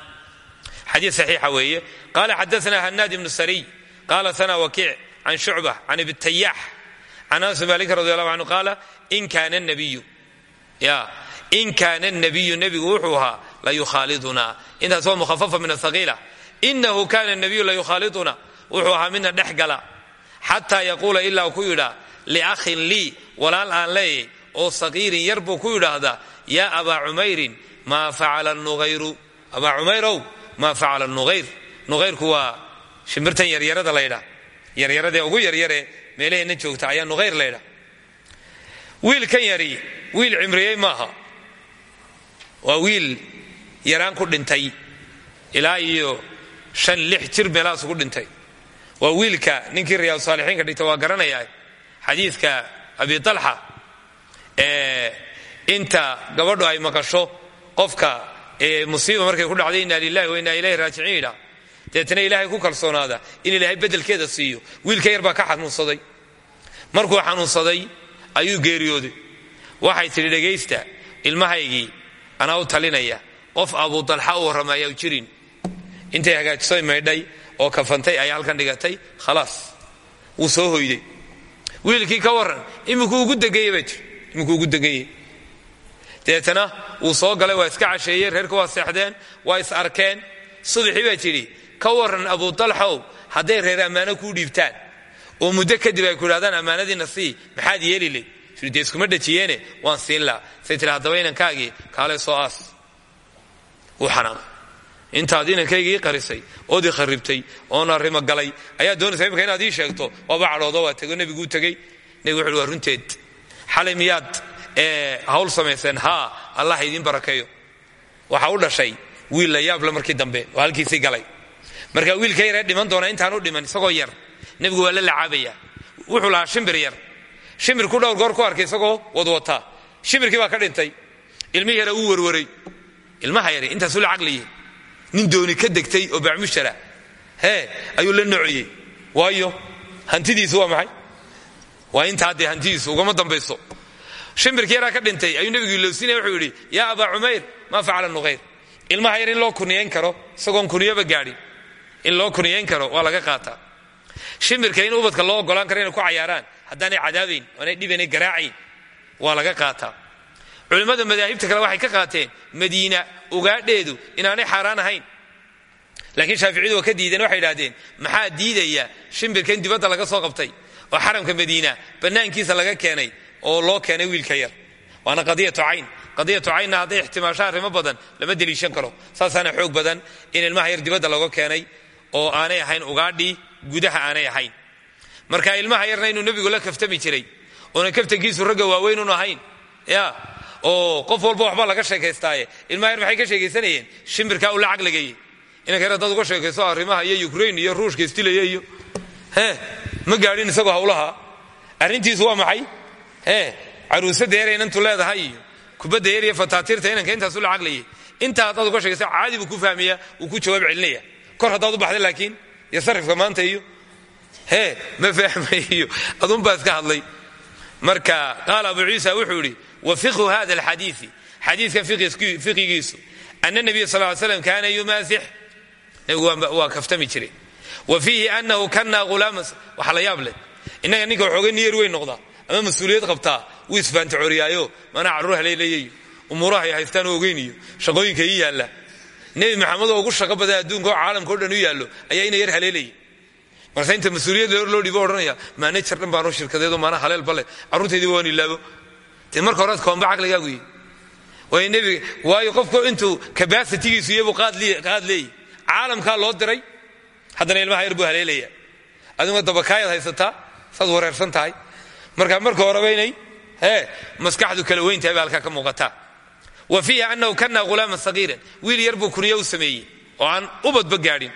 Xadiid saxiixa weeye. Qaala xadaana hanaad ibnu sariy qaala sana wakiic can shucba can ibtayaax can anas malik radi allahu canhu qaala in kaana nabiyu ya in kaana nabiyu nebigu wuxuu ahaa la yukhaalidunaa intaas waa mukhafafa min ahaqiila inahu kana nabiyu la yukhaaliduna wuxuu ahaa midna dhex gala xataa yaquula ku yidhaa liakhin lii walaal aan leeyay oo sagiirin yar buu ku yidhaahdaa yaa abaa cumayrin maa facala nuayru abaa cumayrow maa facala nuayr nuayrku waa shimbirtan yaryarada laydhaa yaryaradae ugu yaryare meelaheenna joogta ayaa nuayr laydhaa wiilkan yari wiil cimriyey maaha. Waa wiil yaraan ku dhintay. Ilaa iyo shan lix jir meelahaas ugu dhintay. Waa wiilka ninkii riyaadu saalixiinka dhigta waa garanayaa xadiidka abi talxa ee inta gabadhu ay maqasho qofka musiiba markay ku dhacday inna lilahi wa inna ilayhi raajiciin deetana ilaahay ku kalsoonaada in ilaahay bedelkeeda siiyo. Wiilka yar baa ka xanuunsaday. Markuu xanuunsaday ayuu geeriyooday. Waxay tidhi dhegaysta ilmahaygii anaa u talinaya. Qof abuu dalxa u warrama ayaa u jirin. Intay hagaajisay maydhay oo kafantay ayaa halkan dhigatay. Khalaas wuu soo hoyday. Wiilkii ka warran iminkuu ugu degayey bay ugu degayey deetana wuu soo galay waa iska casheeyey reerka waa seexdeen waa is arkeen. Subaxii baa tidhi ka warran abuu dalxow hadday reer ammaano kuu dhiibtaan. Oo muddo kadib ay ku idhahdaan ammaanadiina sii maxaad yeeli ley tii dee iskuma dhajiyeene? Waan siin laha say tihi haddaba inankaagii kaalay soo aas. Wuu xanaaqay intaad inankaygii qarisay ood i kharibtay oon arrimo galay ayaa doonaysa imika inaad ii sheegto. Waaba cadhoodo waa tego nebiguu tegey. Nebigu wuxuuhi waa runteed. Xalay miyaad hawl samayseen? Haa allah idiin barakeeyo. Waxa u dhashay wiil la yaable markii dambe oo halkiisii galay marka wiilka yaree dhiman doona intaan u dhiman isagoo yar nebigu waa la lacaabaya wuxuu lahaa shimbir yar. Shimbirku dhowr goor ku arkay isagoo wadwataa shimbirkii baa ka dhintay. Ilmihii yara uu warwaray. Ilmaha yari intaasuu la caqliyi nin dooni ka degtay oo bacmushara hee ayuu la nocoyey waayo hantidiisu waa maxay? Waa intaa dee hantidiisu ugama dambayso. Shimbirkii yaraa ka dhintay ayuu nebigu ilowsinaya wuxuu yidhi yaa abaa cumayr maa facala nuqayr ilmaha yar in loo kuniyayn karo isagoon kuniyaba gaadhin in loo kuniyayn karo waa laga qaataa shimbirka in ubadka loo ogolaan karo inay ku cayaaraan haddaanay cadaabayn oanay dhibanay garaacayn waa laga qaataa culimmada madaahibta kale waxay ka qaateen madiina ugaadheedu inaanay xaaraan ahayn. Laakiin shaaficiyadu ka diideen waxay idhahdeen maxaa diidaya shimbirka in dibadda laga soo qabtay? Oo xaramka madiina bannaankiisa laga keenay oo loo keenay wiilka yar. Waana qadiyatu cayn. Qadiyatu caynna hadday ixtimaasho arrimo badan lama deliishan karo. Saasaana xoog badan in ilmaha yar dibadda laga keenay oo aanay ahayn ugaadhii gudaha aanay ahayn. Marka ilmaha yarna inuu nebigu la kaftami jiray oona kaftankiisu ragga waaweynun ahayn ya oo qof walba waxba laga sheekaystaaye. Ilmaha yar maxay ka sheekaysanayeen shimbirkaa ula caqligayey inanka yar haddaad uga sheekayso arrimaha iyo ukrain iyo ruushka istilaya iyo ma gaadhin isagoo hawlaha. Arrintiisu waa maxay? He caruusada yar inantu leedahay iyo yar iyo fataatiirta inanka intaasu la caqlayay intaa haddaad uga sheekaysa caadi ku fahmaya wuu ku jawaab celinaya kor haddaad u baxday laakiin? Iyo sarifka maanta iyo? He ma fahmayo adunbaa iska hadlay. Marka qaala abu ciisa wuxuu yidhi wa fiqhu hada alxadiii xadiidkan fiqigiisu ana nabiya sal ly slam kaana yumaasix. Nebigu waa kaftami jiray wa fiihi anahu kana ghulaama waxa la yaab leh. Innaga ninka waxoogay niyar weyn noqdaa ama mas'uuliyad qabtaa wuu isfaantacoriyaayo manaa carruur haleelayayo umuuraha ay haystaan oo ogeyn iyo shaqooyinka ii yaalla nebi maxamed oo ugu shaqo badan adduunka oo caalamka o dhan u yaallo ayaa ina yar haleelayay marse inta mas'uuliyad loo dhibo odhanaya manajer dhan baanoo shirkadeedo maana haleel bale carruurtaydiiba waan ilaabo dee marka horead koomba caqligaagu yihi waayo qofku intuu kabasitigiisu iyabu qaad leeyi caalamkaa loo diray haddana ilmaha yar buu haleelaya adigoo dabakaayaad haysataa saad wareersan tahay. Marka marka horeba hee maskaxdu kala weyntahay ba halkaa ka muuqataa wa fiiha annahu kana ghulaaman sagiiran wiil yar buu kuniyo u sameeyey oo aan ubadba gaadhin.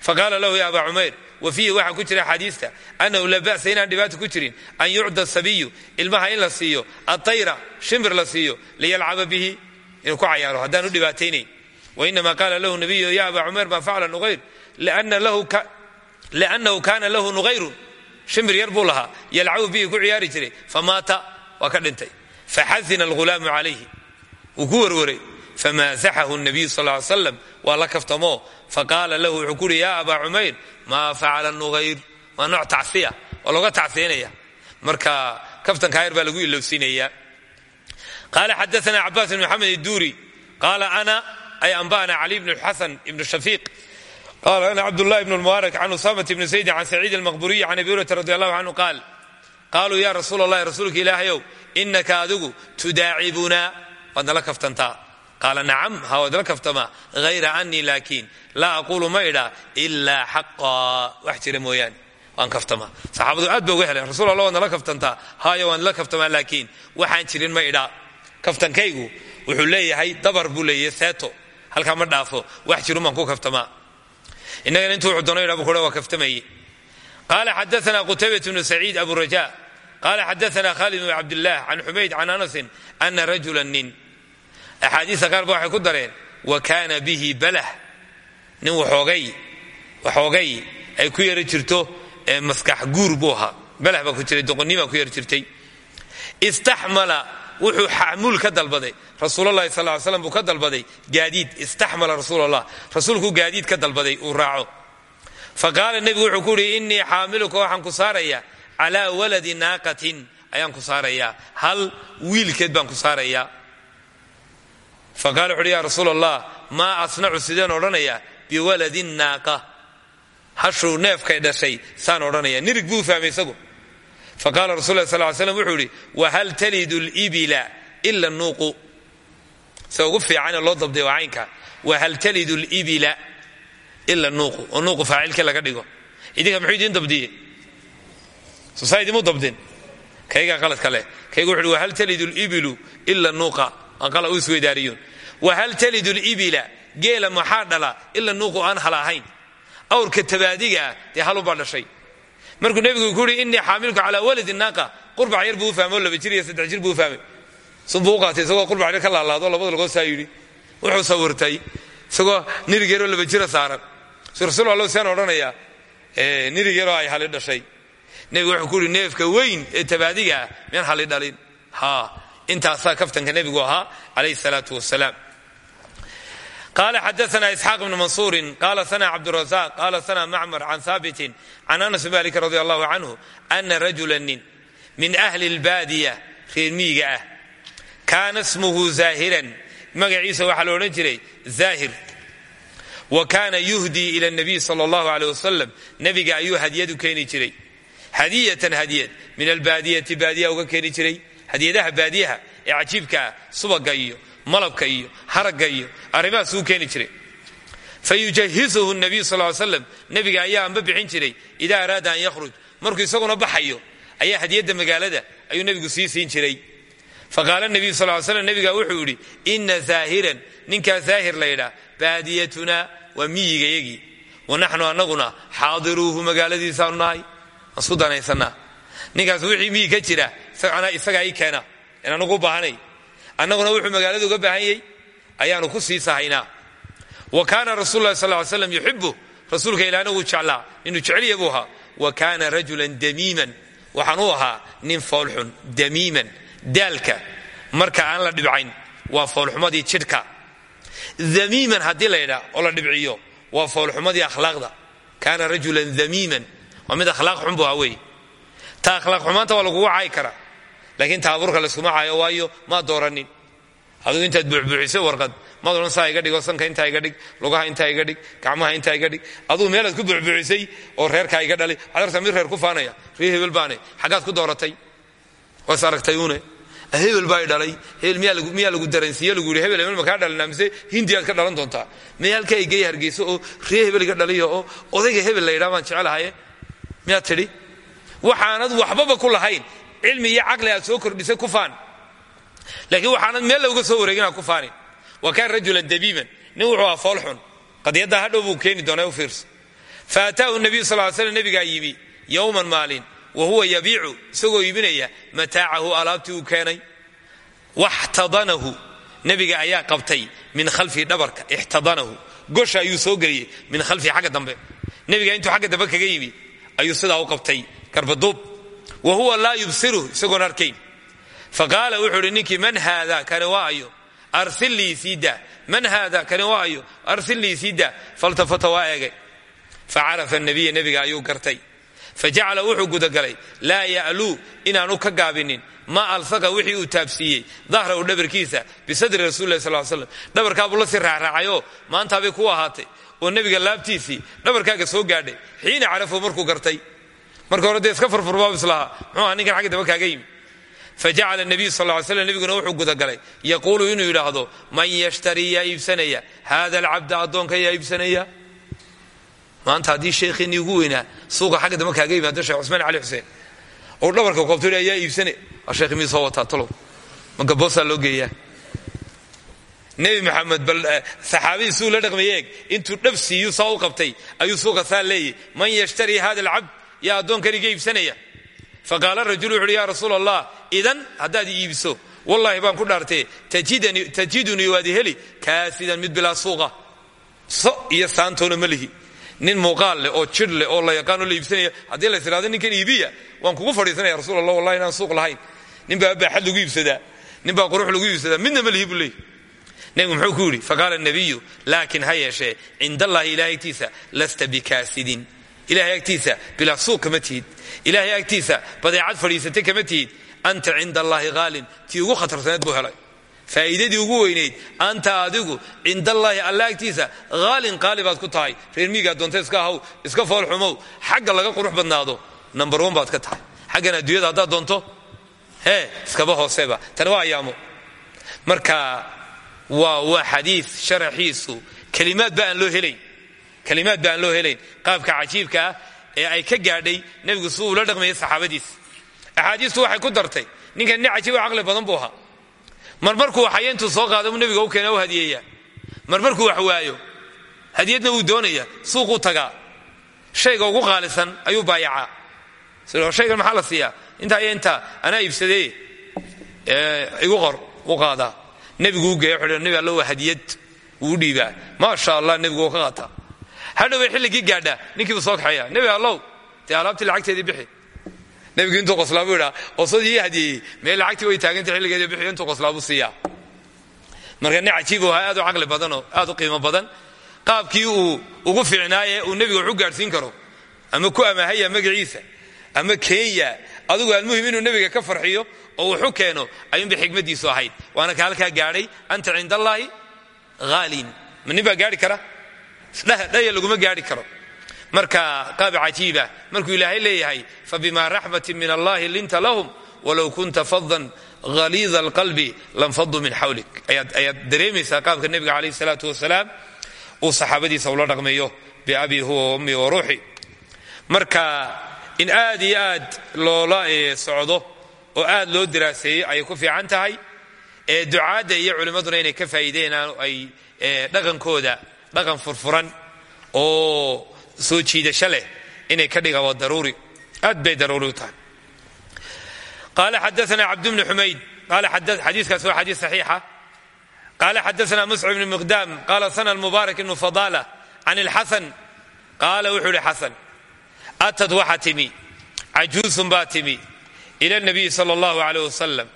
Faqaala lahu ya abaa cumayr wa fiihi waxaa ku jira axaadiista annahu la ba'sa inaan dhibaata ku jirin an yucda sabiyu ilmaha in la siiyo atayra shimbir la siiyo liyalcaba bihi inuu ku cayaaro haddaan u dhibaataynayn. Wainama qaala lahu nabiyu ya abaa cumayr ma facala nuqayr liannahu kana lahu nuqayrun shimbir yar buu lahaa yalcabu bihi ku ciyaari jiray. Famaata waa ka dhintay. Faxazina alghulaamu calayhi wuu ku warwaray famaasaxahu nabiyu sal ly slam waa la kaftamo. Faqaala lahu wuxuu ku uhi ya abaa cumayr maa facala nuqayr waa nooc tacsiya waa looga tacsiyanaya marka kaftanka yar baa lagu ilowsiinaya. Qaala xadaana cabaas bn maxamed iduuri qaala ana ay anba'ana cali bn xasan ibn shafiiq qala ana cabdullahi bn lmubaarak can usamat bni zayd can saciid almaqburiyi can abi hurata radi allahu canhu qaal ya rasuul allahi rasuulka ilaahayow inaka adigu tudaacibunaa waad nala kaftantaa qaala nacam ha waad la kaftamaa hayra anii laakiin laa aquulu ma idhaa ilaa xaqaa wax jira mooyaane waan kaftamaa saxaabadu aad ba uga heleen rasul alla waad nala kaftantaa haayo waan jirin ma kaftankaygu wuxuu leeyahay dabar buu seeto halkaa ma dhaafo wax jirun baan ku kaftamaa innagana intuu cudono idhaa bu kudha waa kaftamaye qaala xadaana qutaybat bnu saciid abu raja qaala xadaana khalid bn cabdillaah can xumayd can anasin ana rajula nin axaadiista qaar ba waxay ku dareen wa kaana bihi balah. Nin waxoogay ay ku yara jirto maskax guur buu ahaa. Balah baa ku jiray doqonnii ku yar jirtay. Istaxmala wuxuu xamuul ka dalbaday. Rasuulalahi sal ly slam ka dalbaday gaadiid. Istaxmala rasuulallah rasuulkuu gaadiid ka dalbaday uu raaco. Fa qaala wuxuu ku uhi innii xaamiluka waxaan ku saarayaa calaa waladi naaqatin ayaan ku saarayaa. Hal wiilkeed baan ku saarayaa fa qala wuxu uhi ya rasuul allah maa asnacu sideen odhanayaa biwaladi naaqa. Neefkay dhashay saan odhanaya. Nirig buu fahmay isagu. Fa qaala rasul lah sal slam wuxuu ihi wahal talidu libila ila nuuqu se ugu fiicanee loo dabday waa caynka wahal talidu libila ila nuuqu oo nuuqu faacilka laga dhigo. Idinka muxuu idiin dabdiye? Sosaydimuu dabdin? Kaygaa qaladka leh. Kayga wuxu uhi wahal talidu libilu ila nuuqa aan qala u isweydaariyun wahal talidu libila geela maxaa dhala ila nuuqu aan hala ahayn? Awrka tabaadigaa dee halubaa dhashay. Markuu nebigu ku yidhi innii naaqa. Qurbac yar buu u fahmay oo laba jir iyo saddex jir buu u fahmay. Sunbuu u qaatay isagoo qurbac yar labada lagoosaa yidhi wuxuu sawirtay isagoo nirig yaroo laba jira saaran. Su rasuul allahu saan odhanayaa nirig yaroo ay hali dhashay. Wuxuu ku neefka weyn ee tabaadiga ah miyaan hali intaasaa kaftanka nebigu ahaa calayhi salaatu wasalaam qala xadaana isxaaq bnu mansuurin qala sana cabdurazaq qala sana macmar can haabitin can anas malik radi allahu canhu ana rajula nin min ahli lbaadiya reer miyiga ah kaana smuhu zaahiran. Magaciisa waxaa la odhan jiray zaahir. Wa kaana yuhdii ila nabiy sal allahu aleyh wasalam nebiga ayuu hadiyad u keeni jiray. Hadiyatan hadiyad min albaadiyati baadiya uga keeni jiray hadiyadaha baadiyaha ee cajiibka subaga iyo malabka iyo haragga iyo arrimahaas uu keeni jiray. Fa yujahisuhu nabiy sal slam nebiga ayaa anba bixin jiray idaa araada an yakhruj. Markuu isaguna baxayo ayaa hadiyadda magaalada ayuu nebigu sii siin jiray. Faqaala nabiyu sal ly slam nebiga wuxuu yidhi ina zaahiran ninkaa zaahir laydhaa baadiyatunaa waa miyigayagii wa naxnu annaguna xaadiruuhu magaaladiisaanu nahay. Aan ninkaas wixii miyi ka isagaa ii keena. In anagu u baahanay annaguna wuxuu magaalada uga baahanyay. Ayaanu ku sii wa kaana rasul lahi sal slam yuxibu rasuulka ilaahna wuu jeclaa. Inuu jeceliya buu ahaa. Wa kaana rajulan damiiman. Waxaan u nin foolxun damiiman daalka. Marka aan la dhibcayn waa foolxumadii jidhka. Damiiman haddii la ydhaa oo la dhibciyo waa foolxumadii akhlaaqda. Kaana rajulan damiiman. Waa mid akhlaaq xun bu ahaa ta akhlaaq xumaanta waa lagugu caayi karaa laakiin taabuurka layskuma caayo waayo maad dooranin. Adugu intaad buuxbuuxisay warqad maad odhan saa iga sanka intaa iga dhig lugaha intaa iga dhig gacmaha intaa iga dhig. Adugu meelaad ku buuxbuuxisay oo reerkaa iga dhali waxaad artaa mid reer ku faanaya hebel baane xaggaad ku dooratay. Waas aragtay une hebel dhalay. Hebel miyaa lagu daransiiye lagu yidhi hebel hebel makaa dhalina mise hindiyaad ka dhalan doontaa? Miya halkaa igey hargeyso oo ree hebel dhaliyo oo odayga hebel la yidhaha baan jecelahaye miyaad waxaanad waxbaba ku lahayn cilmi iyo caqli aad soo kordhisay ku faan. Laakiin waxaanad meel looga soo wareegin aad ku faanin. Wa kaan rajulan dabiiban. Nin wuxuu aha foolxun qadiyaddaa hadhow buu keeni doonaa u fiirso fa ataahu nabiyu sal slam nebigaa yimi yowman maalin wa huwa yabiicu isagoo iibinaya mataacahu alaabtii uu keenay. Waxtadanahu nebiga ayaa qabtay min khalfihi dhabarka ixtadanahu. Gosha ayuu soo geliyey min khalfihi xagga dambe. Nebiga intuu xagga dambe kaga yimi ayuu sidaa u qabtay garbaduub wa huwa laa yubsiruhu isagoon arkayn. Faqaala wuxuu uhi ninkii man haada kani waa ayo. Arsil lii siida man haada kani waa ayo. Arsil lii siida faltafata waa eegay. Facarafa nabiya nebiga ayuu gartay. Fajacala wuxuu gudagalay laa ya'luu inaanu ka gaabinin. Ma alsaqa wixii uu taabsiiyey. Dahrahu dhabarkiisa bisadri rasulilah sal slam dhabarkaabuu la sii raacraacayoo maantaabay ku ahaatay. Oo nebiga laabtiisii dhabarkaaga soo gaadhay. Xiina carafu markuu gartay marka hore dee iska furfurbaab islahaa muxuu aha ninkan xagga daba kaaga yimi fajacala nabiyu sal ly slam nebiguna wuxuu gudagalay. Yaquulu inuu yidhaahdo man yashtarii yaa iibsanaya? Hada alcabda addoonka yaa iibsanaya? Maanta haddii sheekhiinii ugu weynaa suuqa xagga dambe kaaga yimaado sheekh cusmaan cali xuseen. Oo dhabarka koobto yaa iibsane? Waa sheekhi mii soo wataa? Talow. Ma gaboosaa loo geeyaa. Nebi maxamed bal saxaabadii suu la dhaqmay eeg. Intuu dhab qabtay ayuu suuqa saa man yashtarii hada alcabd yaa addoonkan iga iibsanaya. Faqaala rajulu wuxuuhi ya rasuul allah idan haddaad iibiso wallaahi baan ku dhaartee tajidunii waadi heli kaasidan mid bilaa suuqa. So iyo saantoona ma lihi. Nin muuqaal leh oo jir leh oo la yaqaanoo la iibsanaya haddii la tirahdo ninkan iibiya waan kugu fadhiisanaya rasul allah wallahi inaan suuq lahayn. Nin baa baaxad lagu iibsadaa. Nin baa qurux lagu iibsadaa. Midna ma lihi buu leeyay nebigu muxuu ku yidhi faqaala nabiyu laakiin ha yeeshee ilahay agtiisa bilaa suuq kama tihid ilahay agtiisa badeecad fadhiisatay kama tihid anta cinda allahi haalin tii ugu khatarsaneed buu helay faa'iidadii ugu weynayd anta adigu cindallaahi alla agtiisa haalin qaali baad ku tahay reer miigaa doonta iska ahaw iska foolxumow xagga laga qurux badnaado number one baad ka tahay xaggan adduunyada haddaad doonto hee iskaba hooseba tani waa ayaamo marka waa waa xadiid sharaxiisu kelimaad ba aan loo helayn kelimaad ba aan loo helayn. Qaabka cajiibka ah ee ay ka gaadhay nebigu si uu la dhaqmayay saxaabadiisa waxay ku dartay ninkan nin cajiib caqli badan buu ahaa. Mar markuu soo qaada buu nebiga u u hadiyeeya mar wax waayo hadiyadna wuu doonaya suuquu tagaa. Shayga ugu qaalisan ayuu baayacaa. Shaygan maxaa la siiyaa? Intaa iyo intaa anaa iibsadee? Igu qor u qaadaa. Nebigu u geeya wuxuu nebi hadiyad wuu dhiibaa. Maasha allah nebigu ka qaataa hadhowbay xilligii gaadhaa ninkiibuu soo kaxeeya nebi allow dee alaabtii lacagteedii bixi. Nebigu intuu qoslaa buu idhaa qosadii ii hadiyeeyey mee lacagtii way taagantay xilligeedii bixi intuu qoslaa buu marka nin cajiibu ahaa aad u caqli aad u qiimo badan. Qaabkii uu ugu fiicnaaye uu nebiga wax u karo. Ama ku amaahaya magaciisa ama keenya. Adigu almuhim inuu nebiga ka farxiyo oo wuxu keeno ayuunbay xikmadiisu ahayd. Waana ka halkaa gaadhay anta cinda allaahi haalin ma nin baa gaari dhaya laguma gaari karo. Marka qaab cajiiba markuu ilaahay leeyahay fabima raxmatin min allahi linta lahum walow kunta fadan haliida alqalbi lanfaduu min xawlik. Ayaad dareemaysaa qaabka nebiga calayh salaatu wasalaam uu saxaabadiisa ula dhaqmeeyo biabii huwa waummi wa ruuxi. Marka in aad iyo aad loola socdo oo aad loo diraaseeyo ayay ku fiican tahay ducaadda iyo culimmaduna inay ka faa'iideenaan ay dhaqankooda dhaqan furfuran oo soo jiidasho leh inay ka dhigaan waa daruuri. Aad bay daruuri u tahay. Qaala xadaana cabd bni xumayd. Xadiikaas waa xadiis saxiixa. Qaala xadaana muscab bni miqdaam qaala sana mubaarak ibnu fadaala can ilxasan qaala wuxuu ihi xasan atad waxaa timi? Cajuusun baa ila nabiyi sal allahu aleyh wasalam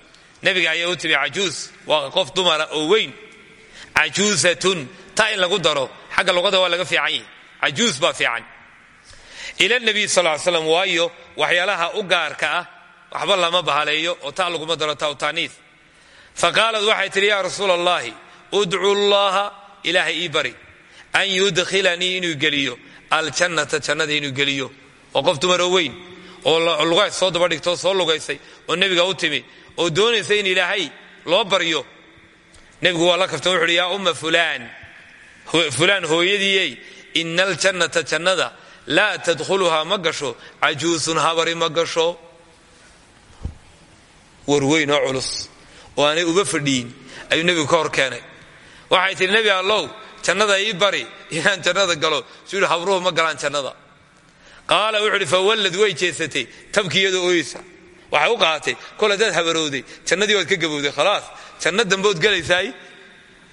nebiga ayaa u timi cajuus waa qof dumara oo weyn taa in lagu daro xagga luqada waa laga fiican yahi cajuus fiican. Ila nabiy sal slam waayo waxyaalaha u gaarka ah waxba lama bahaleeyo oo taa laguma daro tawtaaniis fa qaalad waxay tidhi yaa rasuula allahi udcu llaha ilaahay an yudkhilanii inuu geliyo aljannata jannada inuu geliyo. Oo qof dumaroo weyn oo lugays soo daba dhigtoo soo lugaysay oo nebiga u timi oo doonaysa in ilaahay loo baryo nebigu waa la kaftan wuxu uhi yaa umma fulaan fulaan hooyadiiyey ina aljannata jannada laa tadkhuluhaa ma gasho cajuusun habari ma gasho. Warweyn oo culus oo aanay uba fadhiyin ayuu nebigu ka hor keenay. Waxay tihi nebi allow jannada ii bari inaan jannada galo. Suu habruhu ma galaan jannada. Qaala wuxuu idhi fawallad way jeesatay tabkiyadoo ooyeysa. Waxay u qaaatay kol haddaad habarowday jannadii waad ka gabowday khalaas. Janno dambood gelaysaay?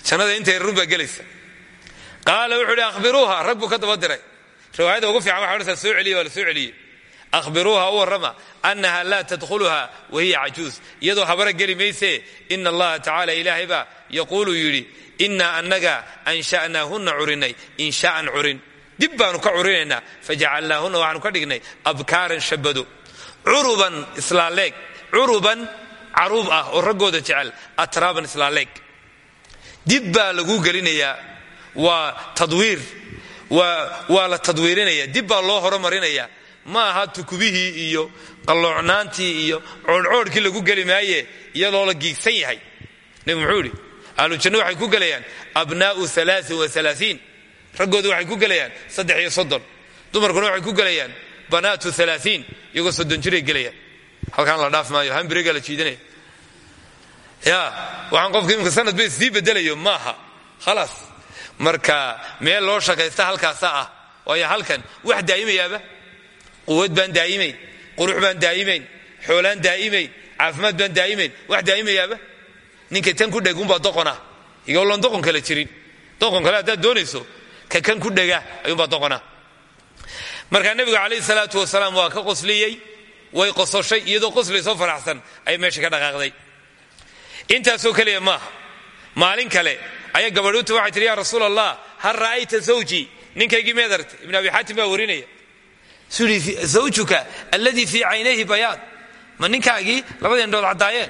Jannada intay run baa gelaysa qaala wuxuu idhi akhbiruuha rag ka daba diray. Riwaayada ugu fiican waxa odhanaysaa soo celiye waa soo celiyey akhbiruuha u warrama annaha laa tadkhuluha wa hiya cajuus iyadoo habara geli maysee ina allaha tacaala ilaahay baa. Yaquulu yidhi innaa annaga ansha'naahunna curinay inshaa'an curin. Dib ka curinaynaa fajacalnaahunna waxaanu ka dhignay abkaaran shabado curuban islaaleeg curuban caruub ah oo raggooda jecel atraaban islaaleeg dib waa tadwiir waa la tadwiirinaya dib baa loo horumarinaya ma aha tukubihii iyo qalloocnaantii iyo coodhcoodhkii lagu geli maaye iyadoo la giigsan yahay. Nebi muxuu idhi ahlujanno waxay ku gelayaan abnaa'u alaaiin raggooda waxay ku gelayaan saddex iyo soddon. Waxay ku gelayaan banaatu alaaiin iyagoo soddon jiray gelayaan halkaan la dhaaf maayo la jiidanaya. Ya waxaan qofka imika sanad bay sii bedelayo maaha khalaas marka meel loo shaqaysta halkaasa ah waayo halkan wax daa'imayaaba? Quwad baan daa'imayn qurux baan daa'imayn xoolaan daa'imayn caafimaad baan daa'imayn wax daa'imayaaba? Ninka tan ku dheg unbaa doqona igoloon doqon kale jirin. Doqon kale haddaad doonayso ka kan ku dhega ayuunbaa doqona markaa nebigu calayhi salaatu wasalaam waa ka qosliyey way qososhay iyadoo qoslayso faraxsan ayay meesha ka dhaqaaqday. Intaasoo keliya maaha maalin kale ayaa gabadhuuta waxay allah hal ra'ayta zawji? Ninkaygii meed ibn abi xaatim baa warinaya. Zawjuka alladii fii caynayhi bayaad ma ninkaagii labada indhood caddaayeen.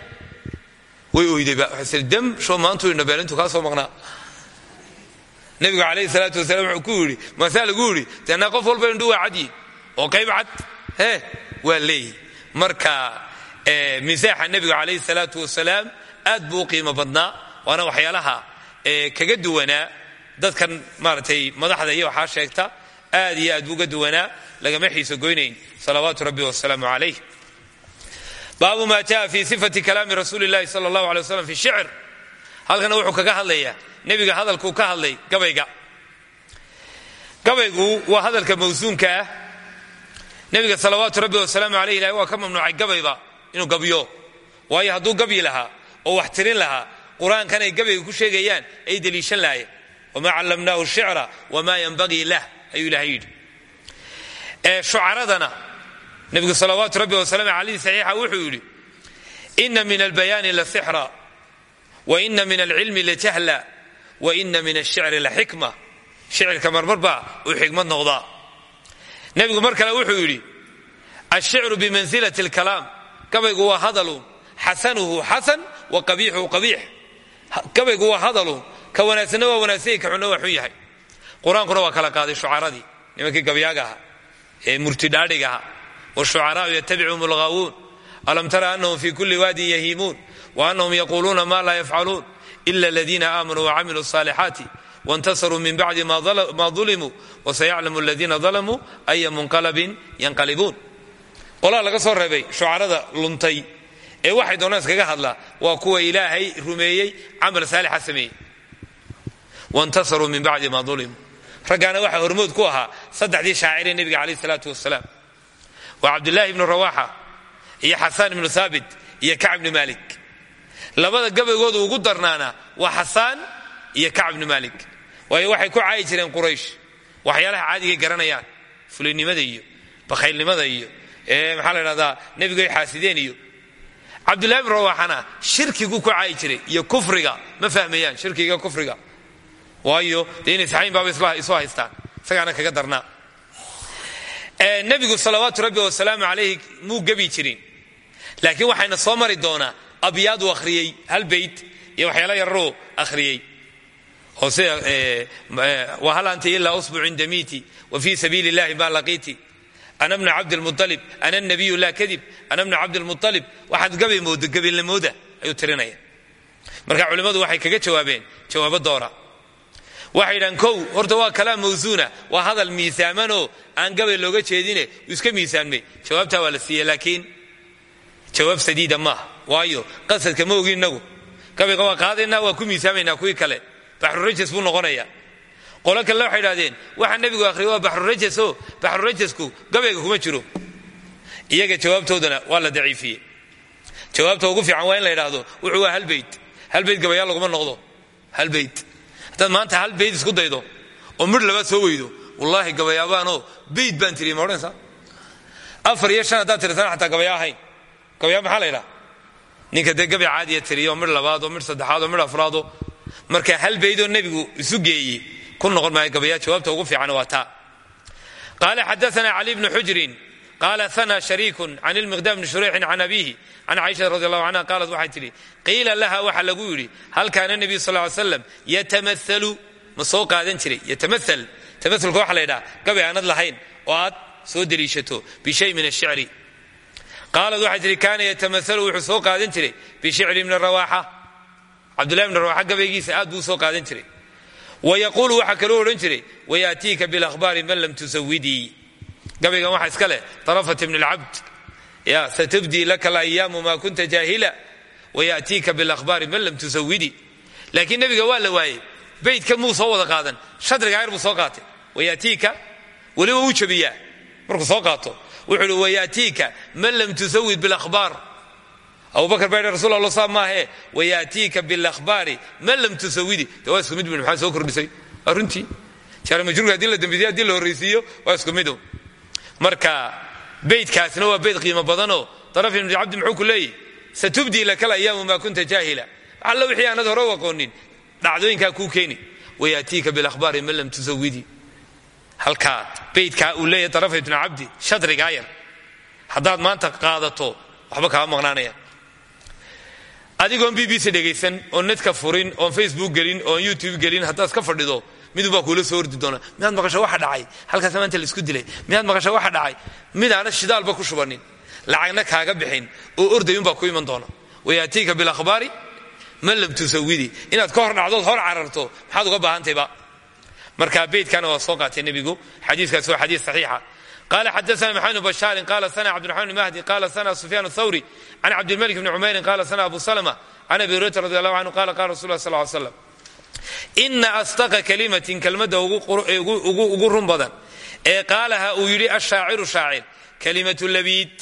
Way oydayba waxay tii dam shoo maantuu indhabeelintu kaa soo maqnaa. Nebigu calayhi salaatu wasalaam wuxuu ku yidhi maasaa lagu yidhi deena qof walba indhu waa oo qayb cad hee waa marka misaaxa nebigu calayhi salaatu wasalaam aad buu u qiimo badnaa waana kaga duwanaa? Dadkan maaragtay madaxda iyo waxaa sheegta aad iyo aad buu uga duwanaa lagama xiiso goynayn. Salawaatu rabbi wasalaamu calayh. Baabu ma jaa fi sifati kalaami rasuuli llahi sala allahu alay waslam fi shicr halkana wuxuu kaga hadlayaa. Nebiga hadalkuu ka hadlay gabayga. Gabaygu waa hadalka mawsuunka ah. Nebiga salawaatu rabbi wasalaamu alayh ilahi waa ka mamnuucay gabayba inuu gabyo waayo hadduu gabyi lahaa oo wax tirin lahaa qur'aankan ay gabayga ku sheegayaan ay deliishan lahayen wamaa callamnaahu shicra wamaa yanbagii lah ayuu ilahay yidhi. Shucaradana nebigu salawaatu rabbi wasalaamu alayh saxiixa wuxuu yidhi ina min albayaani la sixra wa ina min alcilmi la jahla wa ina min ashicri la xikma. Shicirka marmar baa uu xikmad noqdaa. Nebigu mar wuxuu yidhi ashicru bimansilati alkalaam. Gabaygu waa hadaluun xasanuhu xasan wa qabiixuhu qabiix gabaygu waa hadalu. Ka wanaagsanna waa wanaagsanya ka xunna xun yahay. Qur'aankuna waa kala qaaday shucaradii nimankii gabyaaga ahaa ee murtidhaadhiga ahaa. Wshucaraau yatabicuhum alghaawuun. Alam tara anahum fii kulli waadin yahiimuun? Wa anahum yaquuluuna ma laa yafcaluun? Ila aladiina aamanuu wacamiluu asaalixaati wantasaruu min bacdi ma ulimuu wasayaclamu aladiina dalamuu aya munqalabin yanqalibuun. Qolaa laga soo reebay shucarada luntay ee waxay doonaan iskaga hadlaa waa kuwa ilaahay rumeeyey camal saalixa sameeyey. Wantasaruu min bacdi ma dulimuu raggaana waxaa hormood ku ahaa saddexdii shaaciree nebiga calayh isalaatu wasalaam waa cabdulaahi ibnu rawaxa iyo xasaan ibnu haabit iyo kacb ibni malik labada gabaygooda ugu darnaana waa xasaan iyo kacb ibni malik waayo waxay ku caayi jireen quraysh waxyaalaha caadigay garanayaan fulinimada iyo bakhaylnimada iyo maxaa la dhahdaa nebigoy xaasideen iyo cabdullahi ibnu rawaxana shirkigu ku caayi jiray iyo kufriga. Ma fahmayaan shirkiga kufriga. Waayo dee inay saxayn baaba isu haystaan. Isagaana kaga darnaa. Nebigu salawaatu rabbi wasalaamu calayhi muu gebi jirin. Laakiin waxayna soo mari doonaa abyaadu akhriyey hal beyt iyo waxyaala yararuu akhriyey. Oo sida wahal anta ilaa usbucin damiiti wa fii sabiili illahi ma laqiiti ana bna cabdilmualib ana nabiyu laa kadib ana bna cabdilmualib waxaad gabay moodo gabilnimooda ayuu tirinaya marka culimmadu waxay kaga jawaabeen jawaabo doora waxay yidhahan kow horta waa kalaam mawsuuna waa hadal miisaamanoo aan gabay looga jeedine iska miisaanmay jawaabtaa waa la siiyey laakiin jawaab sadiida maaha waayo qasadka ma ogin inagu gabayga waa qaadaynaa waa ku miisaamaynaa kuwii kale baxrurajas buu noqonaya qolo kale waxay idhahdeen waxa nebigu akhriya waa baxrurajaso baxrurajasku gabayga kuma jiro. Iyaga jawaabtoodana waa la daciifiyey. Jawaabta ugu fiican waa in la idhaahdo wuxuu waa hal beyt hal beyt gabayaa laguma noqdo. Hal beyt haddaad maanta hal beyt isku daydo oo midh labaad soo weydo wallaahi gabayaabaanoo beyt baan tiriy ma afar iyo shan haddaad tirisana xataa gabayaa ahayn. Maxaa la ydhaha ninka dee gabay caadiya tiriyo midh labaad oo midh saddexaad oo midh afraado marka hal beydoo nebigu isu geeyey ku noqon maayo gabayaa jawaabta ugu fiican waa taa qaala xadaana cali bnu xujrin qaala ana shariikun can ilmiqdaam bni shureixin can abiihi can caaisha radi allahu canha qaalat waxay tidhi qiila laha waxa lagu yidhi hal kaana nebiyu sal ly slam yatamaalu ma soo qaadan jiray yatamaal tamaulka waxa la ydhaha gabay aanad lahayn oo aad soo deliishato bishay min ashicri qaalad waxay tihi kaana yatamaalu wuxuu soo qaadan jiray bishicri bni rawaaxa. Cabdullahi bni rawaaxa gabaygiisa aad buu soo qaadan jiray wayaquulu waxaa kaloo odhan jiray wayaatiika bilahbaari man lam tusawidii gabaygan waxa iska leh tarafat ibn alcabd ya satubdii laka alayaamu ma kunta jaahila wayaatiika bilahbaari man lam tusawidii laakiin nebiga waa la waayey beydka muu soo wada qaadan shadriga ayr buu soo qaatay wayaatiika weliba wuu jabiyaa markuu soo qaato wuxuu uhi wayaatiika man lam tusawid bilahbaar abubakar baa rasul alla saa maahe. Wayaatiika bilahbaari man lam tusawidi de waa isku mid bin maxaa soo kordhisay. Waa jaarmajruurka haddii la dambidiyo haddii la horraysiiyo waa isku marka beydkaasna waa beyd qiimo badanoo daraf ibn cabdi muxuu ku leeyahy satubdii laka alayaamu maa kunta jaahila. Alla wixii hore u aqoonin dhacdooyinkaa kuu keeni wayaatiika bilahbaari man lam tusawidi halkaa beydkaa uu leeyahy daraf ibn cabdi shadrigaa yar. Haddaad maanta qaadato waxba kaa maqnaanaya adigoon b b c dhegaysan oon netka furin oon facebook gelin oon youtube gelin haddaad ka fadhido midubaa kuula soo ordi doona. Miyaad maqasha waxa dhacay? Halkaas maanta la isku dilay. Miyaad maqasha waxa dhacay? Midaana shidaalba ku shubanin lacagna kaaga bixin oo ordayunbaa ku iman doona. Wayaatiika bilahbaari man lam tusawidi inaad ka hor dhacdood hor cararto maxaad uga baahantayba marka beydkana waa soo qaatay nebigu xadiikaas waa xadiis saxiixa qala xadaana maxamed bn bashaarin qala sana cabdiraxman bn mahdi qala sana sufyaan thawri can cabdilmalik bni cumeyrin qala sana abu salma can abi hurayrata radi allahu canhu qala qala rasul lah sal ly slam ina asdaqa kalimatin kelmadda ugu run badan ee qaalaha uu yidhi ashaaciru shaacir kalimatu labiid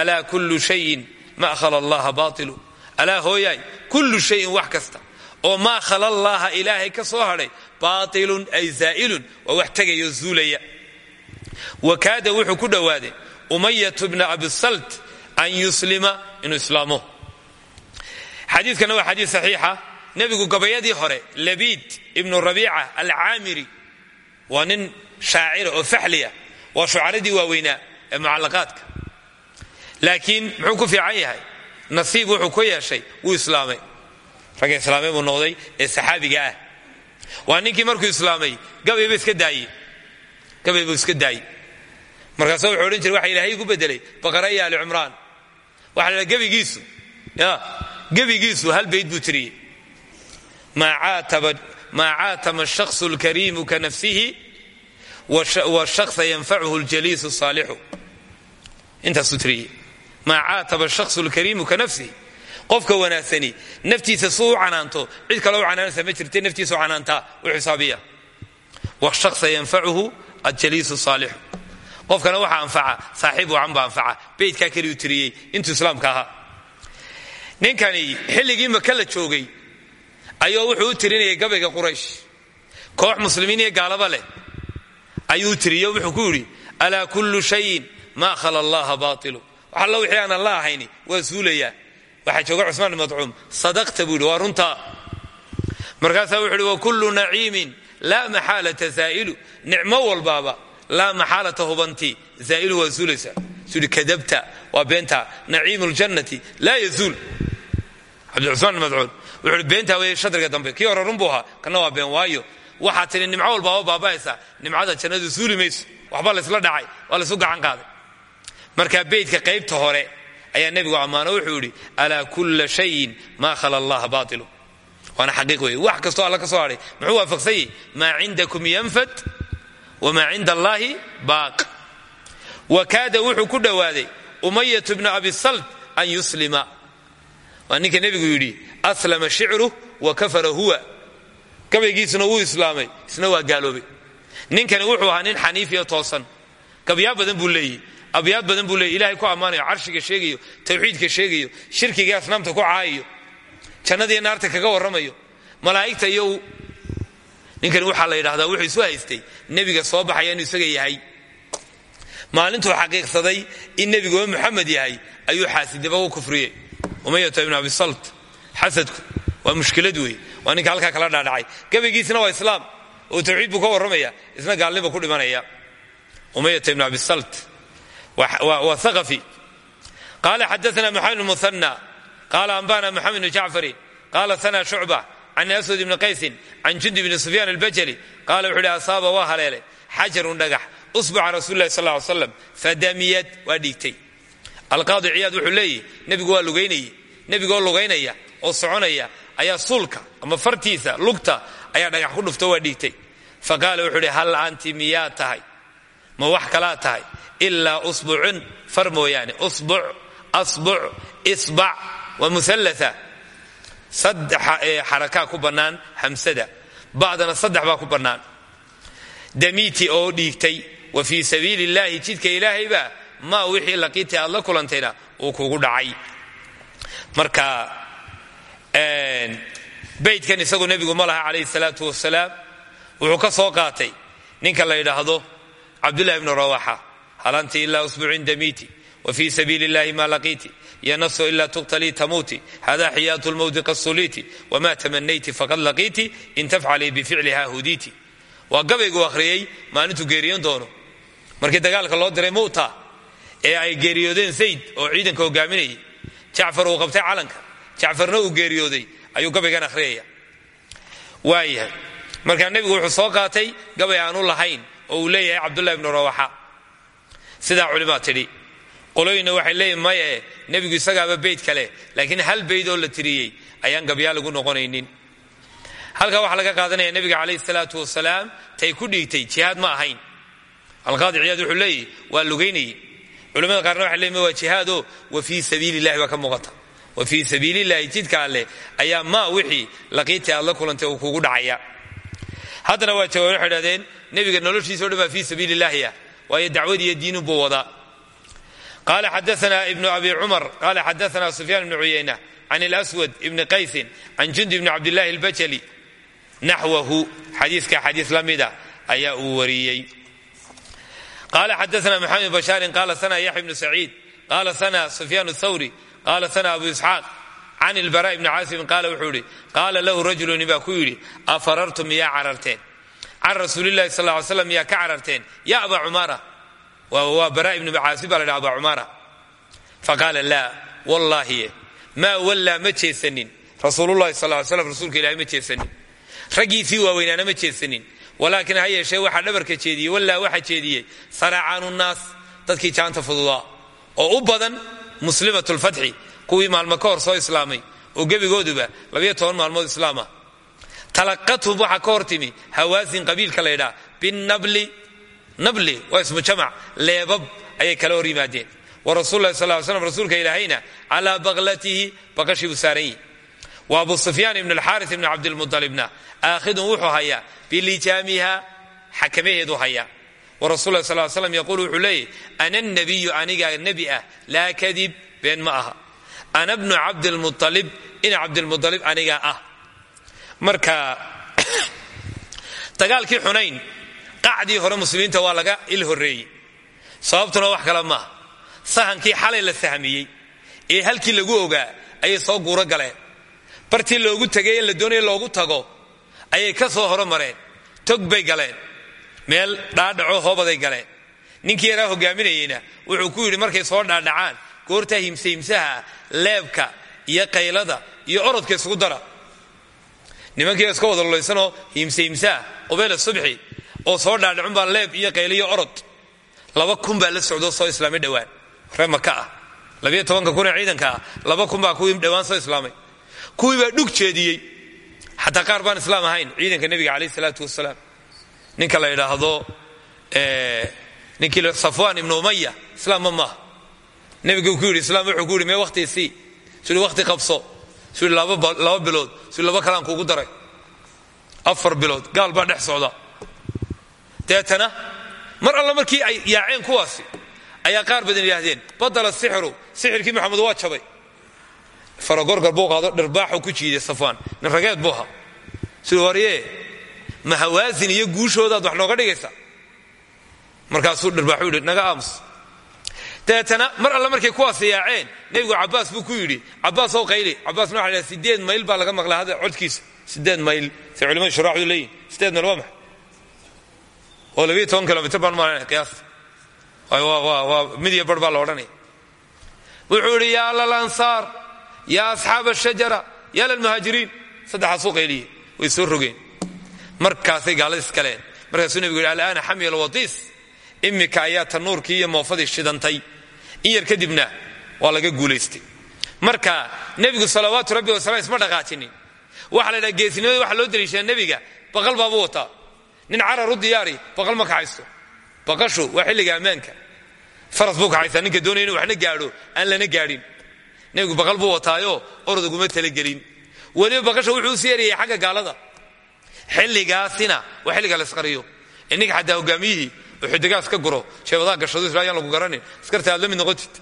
alaa kullu shayin ma khala allaha bailu alaa hooyaay kullu shayin wax kasta oo maa khala allaha ilaahay ka soo hadhay baailun ay zaa'ilun waa wax tegayo zuulaya wakaada wuxuu ku dhowaaday umayatu bna abisalt an yuslima inuu islaamo. Xadiikana waa xadiis saxiixa. Nebigu gabayadii hore labiid ibnu rabiica alcaamiri waa nin shaacira oo faxliya waa shucaradii waaweynaa ee mucallaqaadka. Laakiin muxuu ku fiican yahay nasiib wuxuu ku yeeshay wuu islaamay. Ragga islaamay buu noqday ee saxaabiga ah. Markuu islaamay gabayba iska daayey gabay buu iska daayey. Markaasuu wuxuu odhan jiray waxa ilaahay ku bedelay baqara iyo ali cumraan. Waxa la gebigiisu gebigiisu hal bayd buu tiriyey. Maa caatama shaksu lkariimu ka nafsihi washaksa yanfacuhu ljaliisu saalixu. Intaasuu tiriyey. Maa caataba shaksu lkariimu ka nafsihi. Qofka wanaagsani naftiisa suu u canaanto cid kale u canaanaysa ma jirte naftiisa u canaantaa u xisaabiya washaksa yanfacuhu aljaliisu saalixu qofkana waxaa anfaca saaxiib wacan baa anfaca beydkaa keliyu tiriyey intuu islaamka ahaa. Ninkani xilligii maka la joogay ayuu wuxuu u tirinayay gabayga quraysh. Koox muslimiin iyo gaalaba leh ayuu tiriyo wuxuu ku yidhi alaa kullu shayin maa khala allaha baailu wax alla wixii aan alla jooga cusmaan madcuum sadaqta buu yidhi waa runtaa markaasaa wuxu uhi wakullu naciimin laa maxaalata zaa'ilu nicmo walbaaba laa maxaalata hubanti zaa'ilu waa suulaysaa suu yidhi kadabta waa beenta naciimu ljannati laa yazuul cabdicusmaan madcuun wuxuu uhi beentaa weeye shadriga dambe kii hore run buu ahaa kana waa been waayo waxaa tidhi nimco walbaaba baaba'aysa nimcada jannadu suuli mayso waxba laysla dhacay waa laysu gacan qaaday marka beydka qaybta wuxuu yidhi alaa kulla shayin maa khala allaha baailu waana xaqiiq wey wax kastoo alla ka soo hadhay muxuu waafaqsanyay maa cindakum yanfad wamaa cinda allaahi baaq. Wa kaada wuxuu ku dhowaaday umayatu bnu abi salt an yuslima. Waa ninka nebigu yidhi aslama shicru wa kafara huwa. Gabaygiisuna wuu islaamay isna waa gaaloobay. Ninkani wuxuu ahaa nin xaniifiya toosan. Gabyaa badan badan buu leeyay ilahay ku ammaanayo carshiga sheegayo tawxiidka sheegayo shirkiga asnaamta ku caayayo jannadiiyo naarta kaga warramayo malaa'igta iyo ninkani waxaa la yidhahdaa wuxuu isu haystay nebiga soo baxaya inuu isaga yahay. Maalintuu xaqiiqsaday in nebiguba muxamed yahay ayuu xaasidnimo u kufriyey. Umayata ibnu abi salt xasadku waa mushkilad wey waa ninka halkaa kala dhaadhacay. Gabaygiisna waa islaam oo tawxiid buu ka warramaya isna gaalnimo ku dhimanaya. Umayata ibnu abi salt waa haqafi qaala xadaana maxamed bn muhanna qaala anbana maxamed bn jacfarin qaala sana shucba can aswad ibni qaysin can jundi bni sufyaan albajali qaala wuxuu hi asaaba waa haleelay xajarun dhagax usbuca rasuuli lahi sal slam fadamiyad waa dhiigtay alqaadi ciyaad wuxuu leeyahy nebigu waa lugaynayey nebigoo lugaynaya oo soconaya ayaa suulka ama fartiisa lugta ayaa dhagax ku dhufto waa dhiigtay faqaala wuxuu hi hal anti miyaa tahay ma wax kalaa tahay ilaa usbucun far mooyaane usbuc asbuc isbac waa muallaa saddex xarakaa ku bannaan hamsada. Bacdana saddex baa ku bannaan. Damiiti oo dhiigtay wa fii sabiili illaahi jidka ilaahaybaa maa wixii laqiiti aad la kulantayna uu kugu dhacay. Marka baydkan isagu nebigu ma laha calayhi salaatu wasalaam wuxuu ka soo qaatay. Ninka la yidhaahdo cabdullahi bnu rawaxa. Hal anti ilaa damiiti wa fii sabiili illahi ma laqiiti yo nafso ilaa tuqtalii tamuuti hada xiyaatu lmowti qasuliiti wma tamanayti faqad laqiiti in tafcalii bificliha hudiiti waa gabaygu akhriyey maalintuu geeriyoon doono markii dagaalka loo diray mu'ta ee ay geeriyoodeen zayd oo ciidanka hogaaminayay jacfar uu qabtay calanka jacfarna uu geeriyooday ayuu gabaygan akhriyaya waayahay markaa nebigu wuxuu soo qaatay gabay aanu lahayn oo uu leeyahay cabdullahi bnu rawaxa sidaa culimaa tidhi qolooyinna waxay leeyihiin maye nebigu isagaaba beyd kale. Laakiin hal beyd oo la tiriyey ayaan gabyaa lagu noqonaynin. Halkaa waxaa laga qaadanaya nebiga calayhi salaatu wasalaam tay ku dhiigtay jihaad ma ahayn. Alqaadi ciyaad wuxuu leeyahy waa lugaynayey culamada qaarna waxay leeyihiin waa jihaado wa fii sabiili illahi baa ka wa fii sabiilillahi jidka alleh ayaa maa wixii laqiiti aad la kulantay uu kugu dhacaya. Haddana waa jawaab waxay idhahdeen noloshiisa o dhan baa fii sabiili illahi ah waayo wadaa qala xadaana ibnu abi cumar qala xadaana sufyaan ibnu cuyayna can اlswad ibni qaysin can jundi bni cabdillahi اlbajali naxwahu xadiiska xadiis la mida ayaa uu wariyey qala xadaana maxamed bashaarin qala sana yaxya bnu saciid qala sana sufyaan thawri qala sana abu isxaaq can ilbara ibni caasibin qaala wuxuu yihi qaala lahu rajuluni baa ku yidhi afarartum miyaa cararteen can rasuulilahi sal ly slam miyaa ka cararteen ya aba cumaara waa bara ibnu caasib baa la dhaha aba cumaara faqaala laa wallaahi maa wallaa ma jeesanin. Rasuululahi sal slam ilahi ma jeesanin. Raggiisii waaweynaana ma jeesanin. Walaakin ha yeeshee waxaa dhabarka jeediyey wallaa waxaa jeediyey. Saracaanu naas dadkii jaanta fududaa. Oo u badan muslimat lfatxi kuwii maalmo ka soo islaamay oo gebigooduba labayo maalmood islaama. Talaqathum waxaa ka hor timi hawaasin qabiilka la ydhaa binabli nabli waa ismu jamac leebab ayay kala hor yimaadeen. Wa rasul lahi sal slam rasuulka ilaahayna calaa baklatihi baqashii buu wa abu sufyaan ibn alxaaris ibn cabdilmualibna aakhidun wuxuu hayaa bilijaamiha xakamaheedu hayaa. Wa rasul lah sal slam yaquul wuxuu leeyahy ana nabiyu anigaa nebi ah laa kadib been ma aha. Ana bnu cabdilmualib ina cabdilmualib anigaa ah. Marka dagaalkii xunayn qacdii hore muslimiinta waa laga il horreeyey. Sababtuna wax kale maaha sahankii xalay la sahmiyey. Ee halkii lagu ogaa ayay soo guuro galeen. Bartii loogu tegay ee la doonaya loogu tago ayay ka soo horomareen tog bay galeen. Meel dhaadhaco hoobaday galeen. Ninkii yaraa hogaaminayeyna wuxuu ku yidhi markay soo dhaadhacaan goortaa himsahimsaha leebka iyo qaylada iyo orodka isugu dara. Nimankii iska wada lulaysanoo himsahimsaha qubayla subxi oo soo dhaadhacunbaa leeb iyo qayliyo orod. Laba kun baa la socdoo soo islaamay dhowaan ree maka ah. Labiyo tobanka kun ee ciidanka ah laba kun baa kuwii dhowaan soo islaamay. Kuwii baa dhug jeediyey. Xataa qaar baan islaam ahayn ciidanka nebiga calayh salaatu wasalaam ninka la yidhaahdo ninkii safwaan ibnu umaya islaamma maaha nebigu ku yidhi islaam wuxuu ku yidhi mee wakhtii sii. Yidhi wakhti qabso. Yidhi laba bilood. Yidhi laba kalaan kuugu daray. Afar bilood gaal baa dhex socda deetana mar alla markii ay yaaceen kuwaasi ayaa qaar badan yidhaahdeen badala sixiru sixirkii maxamed waa jabay. Faragorgar buu qaado dhirbaaxuu ku jiiday safwaan. Nin rageed buu ahaa. Iyo guushoodaad wax nooga dhigaysa? Markaasuu dhirbaaxuu yidhi naga aamus. Dabeetana mar alle markay kuwaas yaaceen nebigu cabbaas buu ku yidhi cabbaas oo qayli cabbaasna waxa la sideed mayl baa laga maqlaa hadda codkiisa. Sideed mayl say culimadu shuraaxdu leeyihiin sideed mayl waa maxay oo labiyo toban kilomitr baan maalanaya qiyaasta waa mid iyo bar baa la odhanaya wuxuu yidhi yaa lalansaar yaa asxaab ashajara yaa lalmuhaajiriin saddexaasuu way soo rogeen markaasay gaalada iskaleen markaasuu nebigu yidhi alaana xamiya alwadiis imika ayaa tanuurkii iyo moofadii shidantay in yar kadibna waa laga guulaystay marka nebigu salawaatu rabbi wasalam isma dhaqaajinin waxa la ydhaha geesinimada waxa loo daliishaa nebiga baqal baabuu nin carar u diyaari baqal ma kaxaysto baqashu waa xilliga ammaanka. Faras buu kaxaysaa ninka doonaya inu waxna gaadho aan lana gaadhin. Nebigu baqal buu wataayo orod uguma talagelin. Weliba baqasha wuxuu u sii erayay xagga gaalada. Xilligaasina waa xilliga la isqariyo. Inninka xataa hogaamiyihii oo xidigaas ka guro jeebadaa gashado isla lagu garanin. Askarta aad noqotid.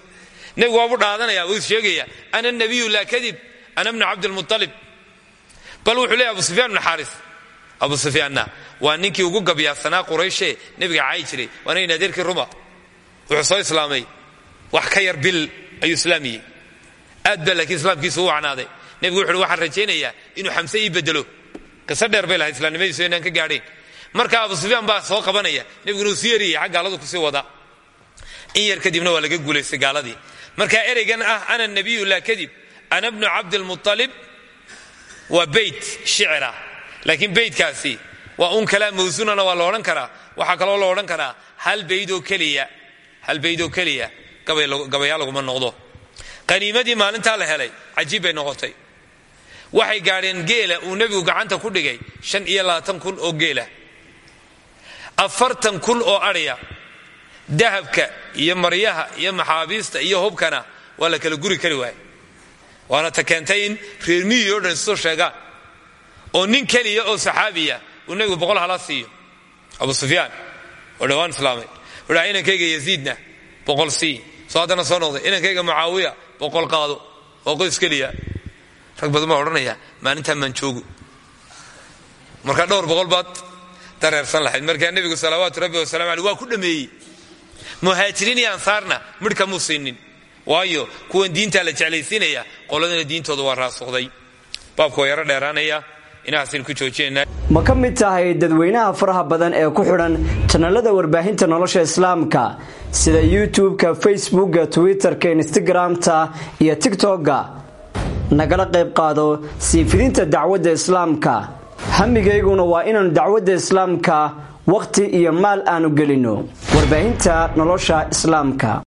Nebigu waabu dhaadanaya wuu sheegaya ana nabiyu laa kadib ana bnu cabdilmualib bal wuxuu leeya abu sufyaan bnu xaaris abu sufyaanna waa ninkii ugu gabyaasanaa qurayshe? Nebiga caayi jiray waana in adeerkii wuxuu soo islaamay. Wax ka yar bil ayuu islaamiyey. Aad islaamkiisu u wacnaaday nebigu wuxu uhi waxaan rajaynayaa inuu xamse ii bedelo qiso dheer bay lahayd islaamnimadiisu inaan ka gaadhayn marka abu sufyaan baa soo qabanaya nebiguna uu sii eriyay xag gaaladu wada. In yar kadibna waa laga guulaystay gaaladii. Marka ereygan ah ana nabiyu laa kadib ana bnu cabdilmualib waa beyt shicira laakiin beytkaasi waa un kalaa mawsuunana waa la odhan karaa. Waxaa kaloo la odhan karaa hal baydoo keliya hal baydoo keliya gabayaa laguma noqdo. Qaniimadii maalintaa la helay cajiib bay noqotay. Waxay gaadheen geela uu nebigu gacanta ku dhigay shan iyo labaatan kun oo geela. Afartan kun oo adhiya dahabka iyo maryaha iyo maxaabiista iyo hubkana waa la kala guri kari waaya waana ta keentay in reer miyi o dhan isoo sheegaan oo nin keliya oo saxaabiya uu nebigu boqol hala abu sufyaan oo dhowaan islaamay. Wuxuu inankayga yaziidna boqol sii. Soo haddana soo noqday inankayga boqol qaado oo qoys keliya. Rag badan baa odhanaya maalintaa maan joogu marka dhowr boqol baad dareersan lahayd. Markaa nebigu salawaatu rabbi wasalamu aleyh waa ku dhameeyey. Muhaajiriin iyo ansaarna midhka muu waayo kuwan diintaa la jeclaysiinaya qoladana diintooda waa raasuqday baabku waa dheeraanaya ma ka mid tahay dadweynaha faraha badan ee ku xidhan janalada warbaahinta nolosha islaamka sida youtube-ka facebookga twitter-ka instagram-ta iyo tigtokga nagala qayb qaado sii fidinta dacwadda islaamka. Hamigayguna waa inaannu dacwadda islaamka wakhti iyo maal aanu gelinno warbaahinta nolosha islaamka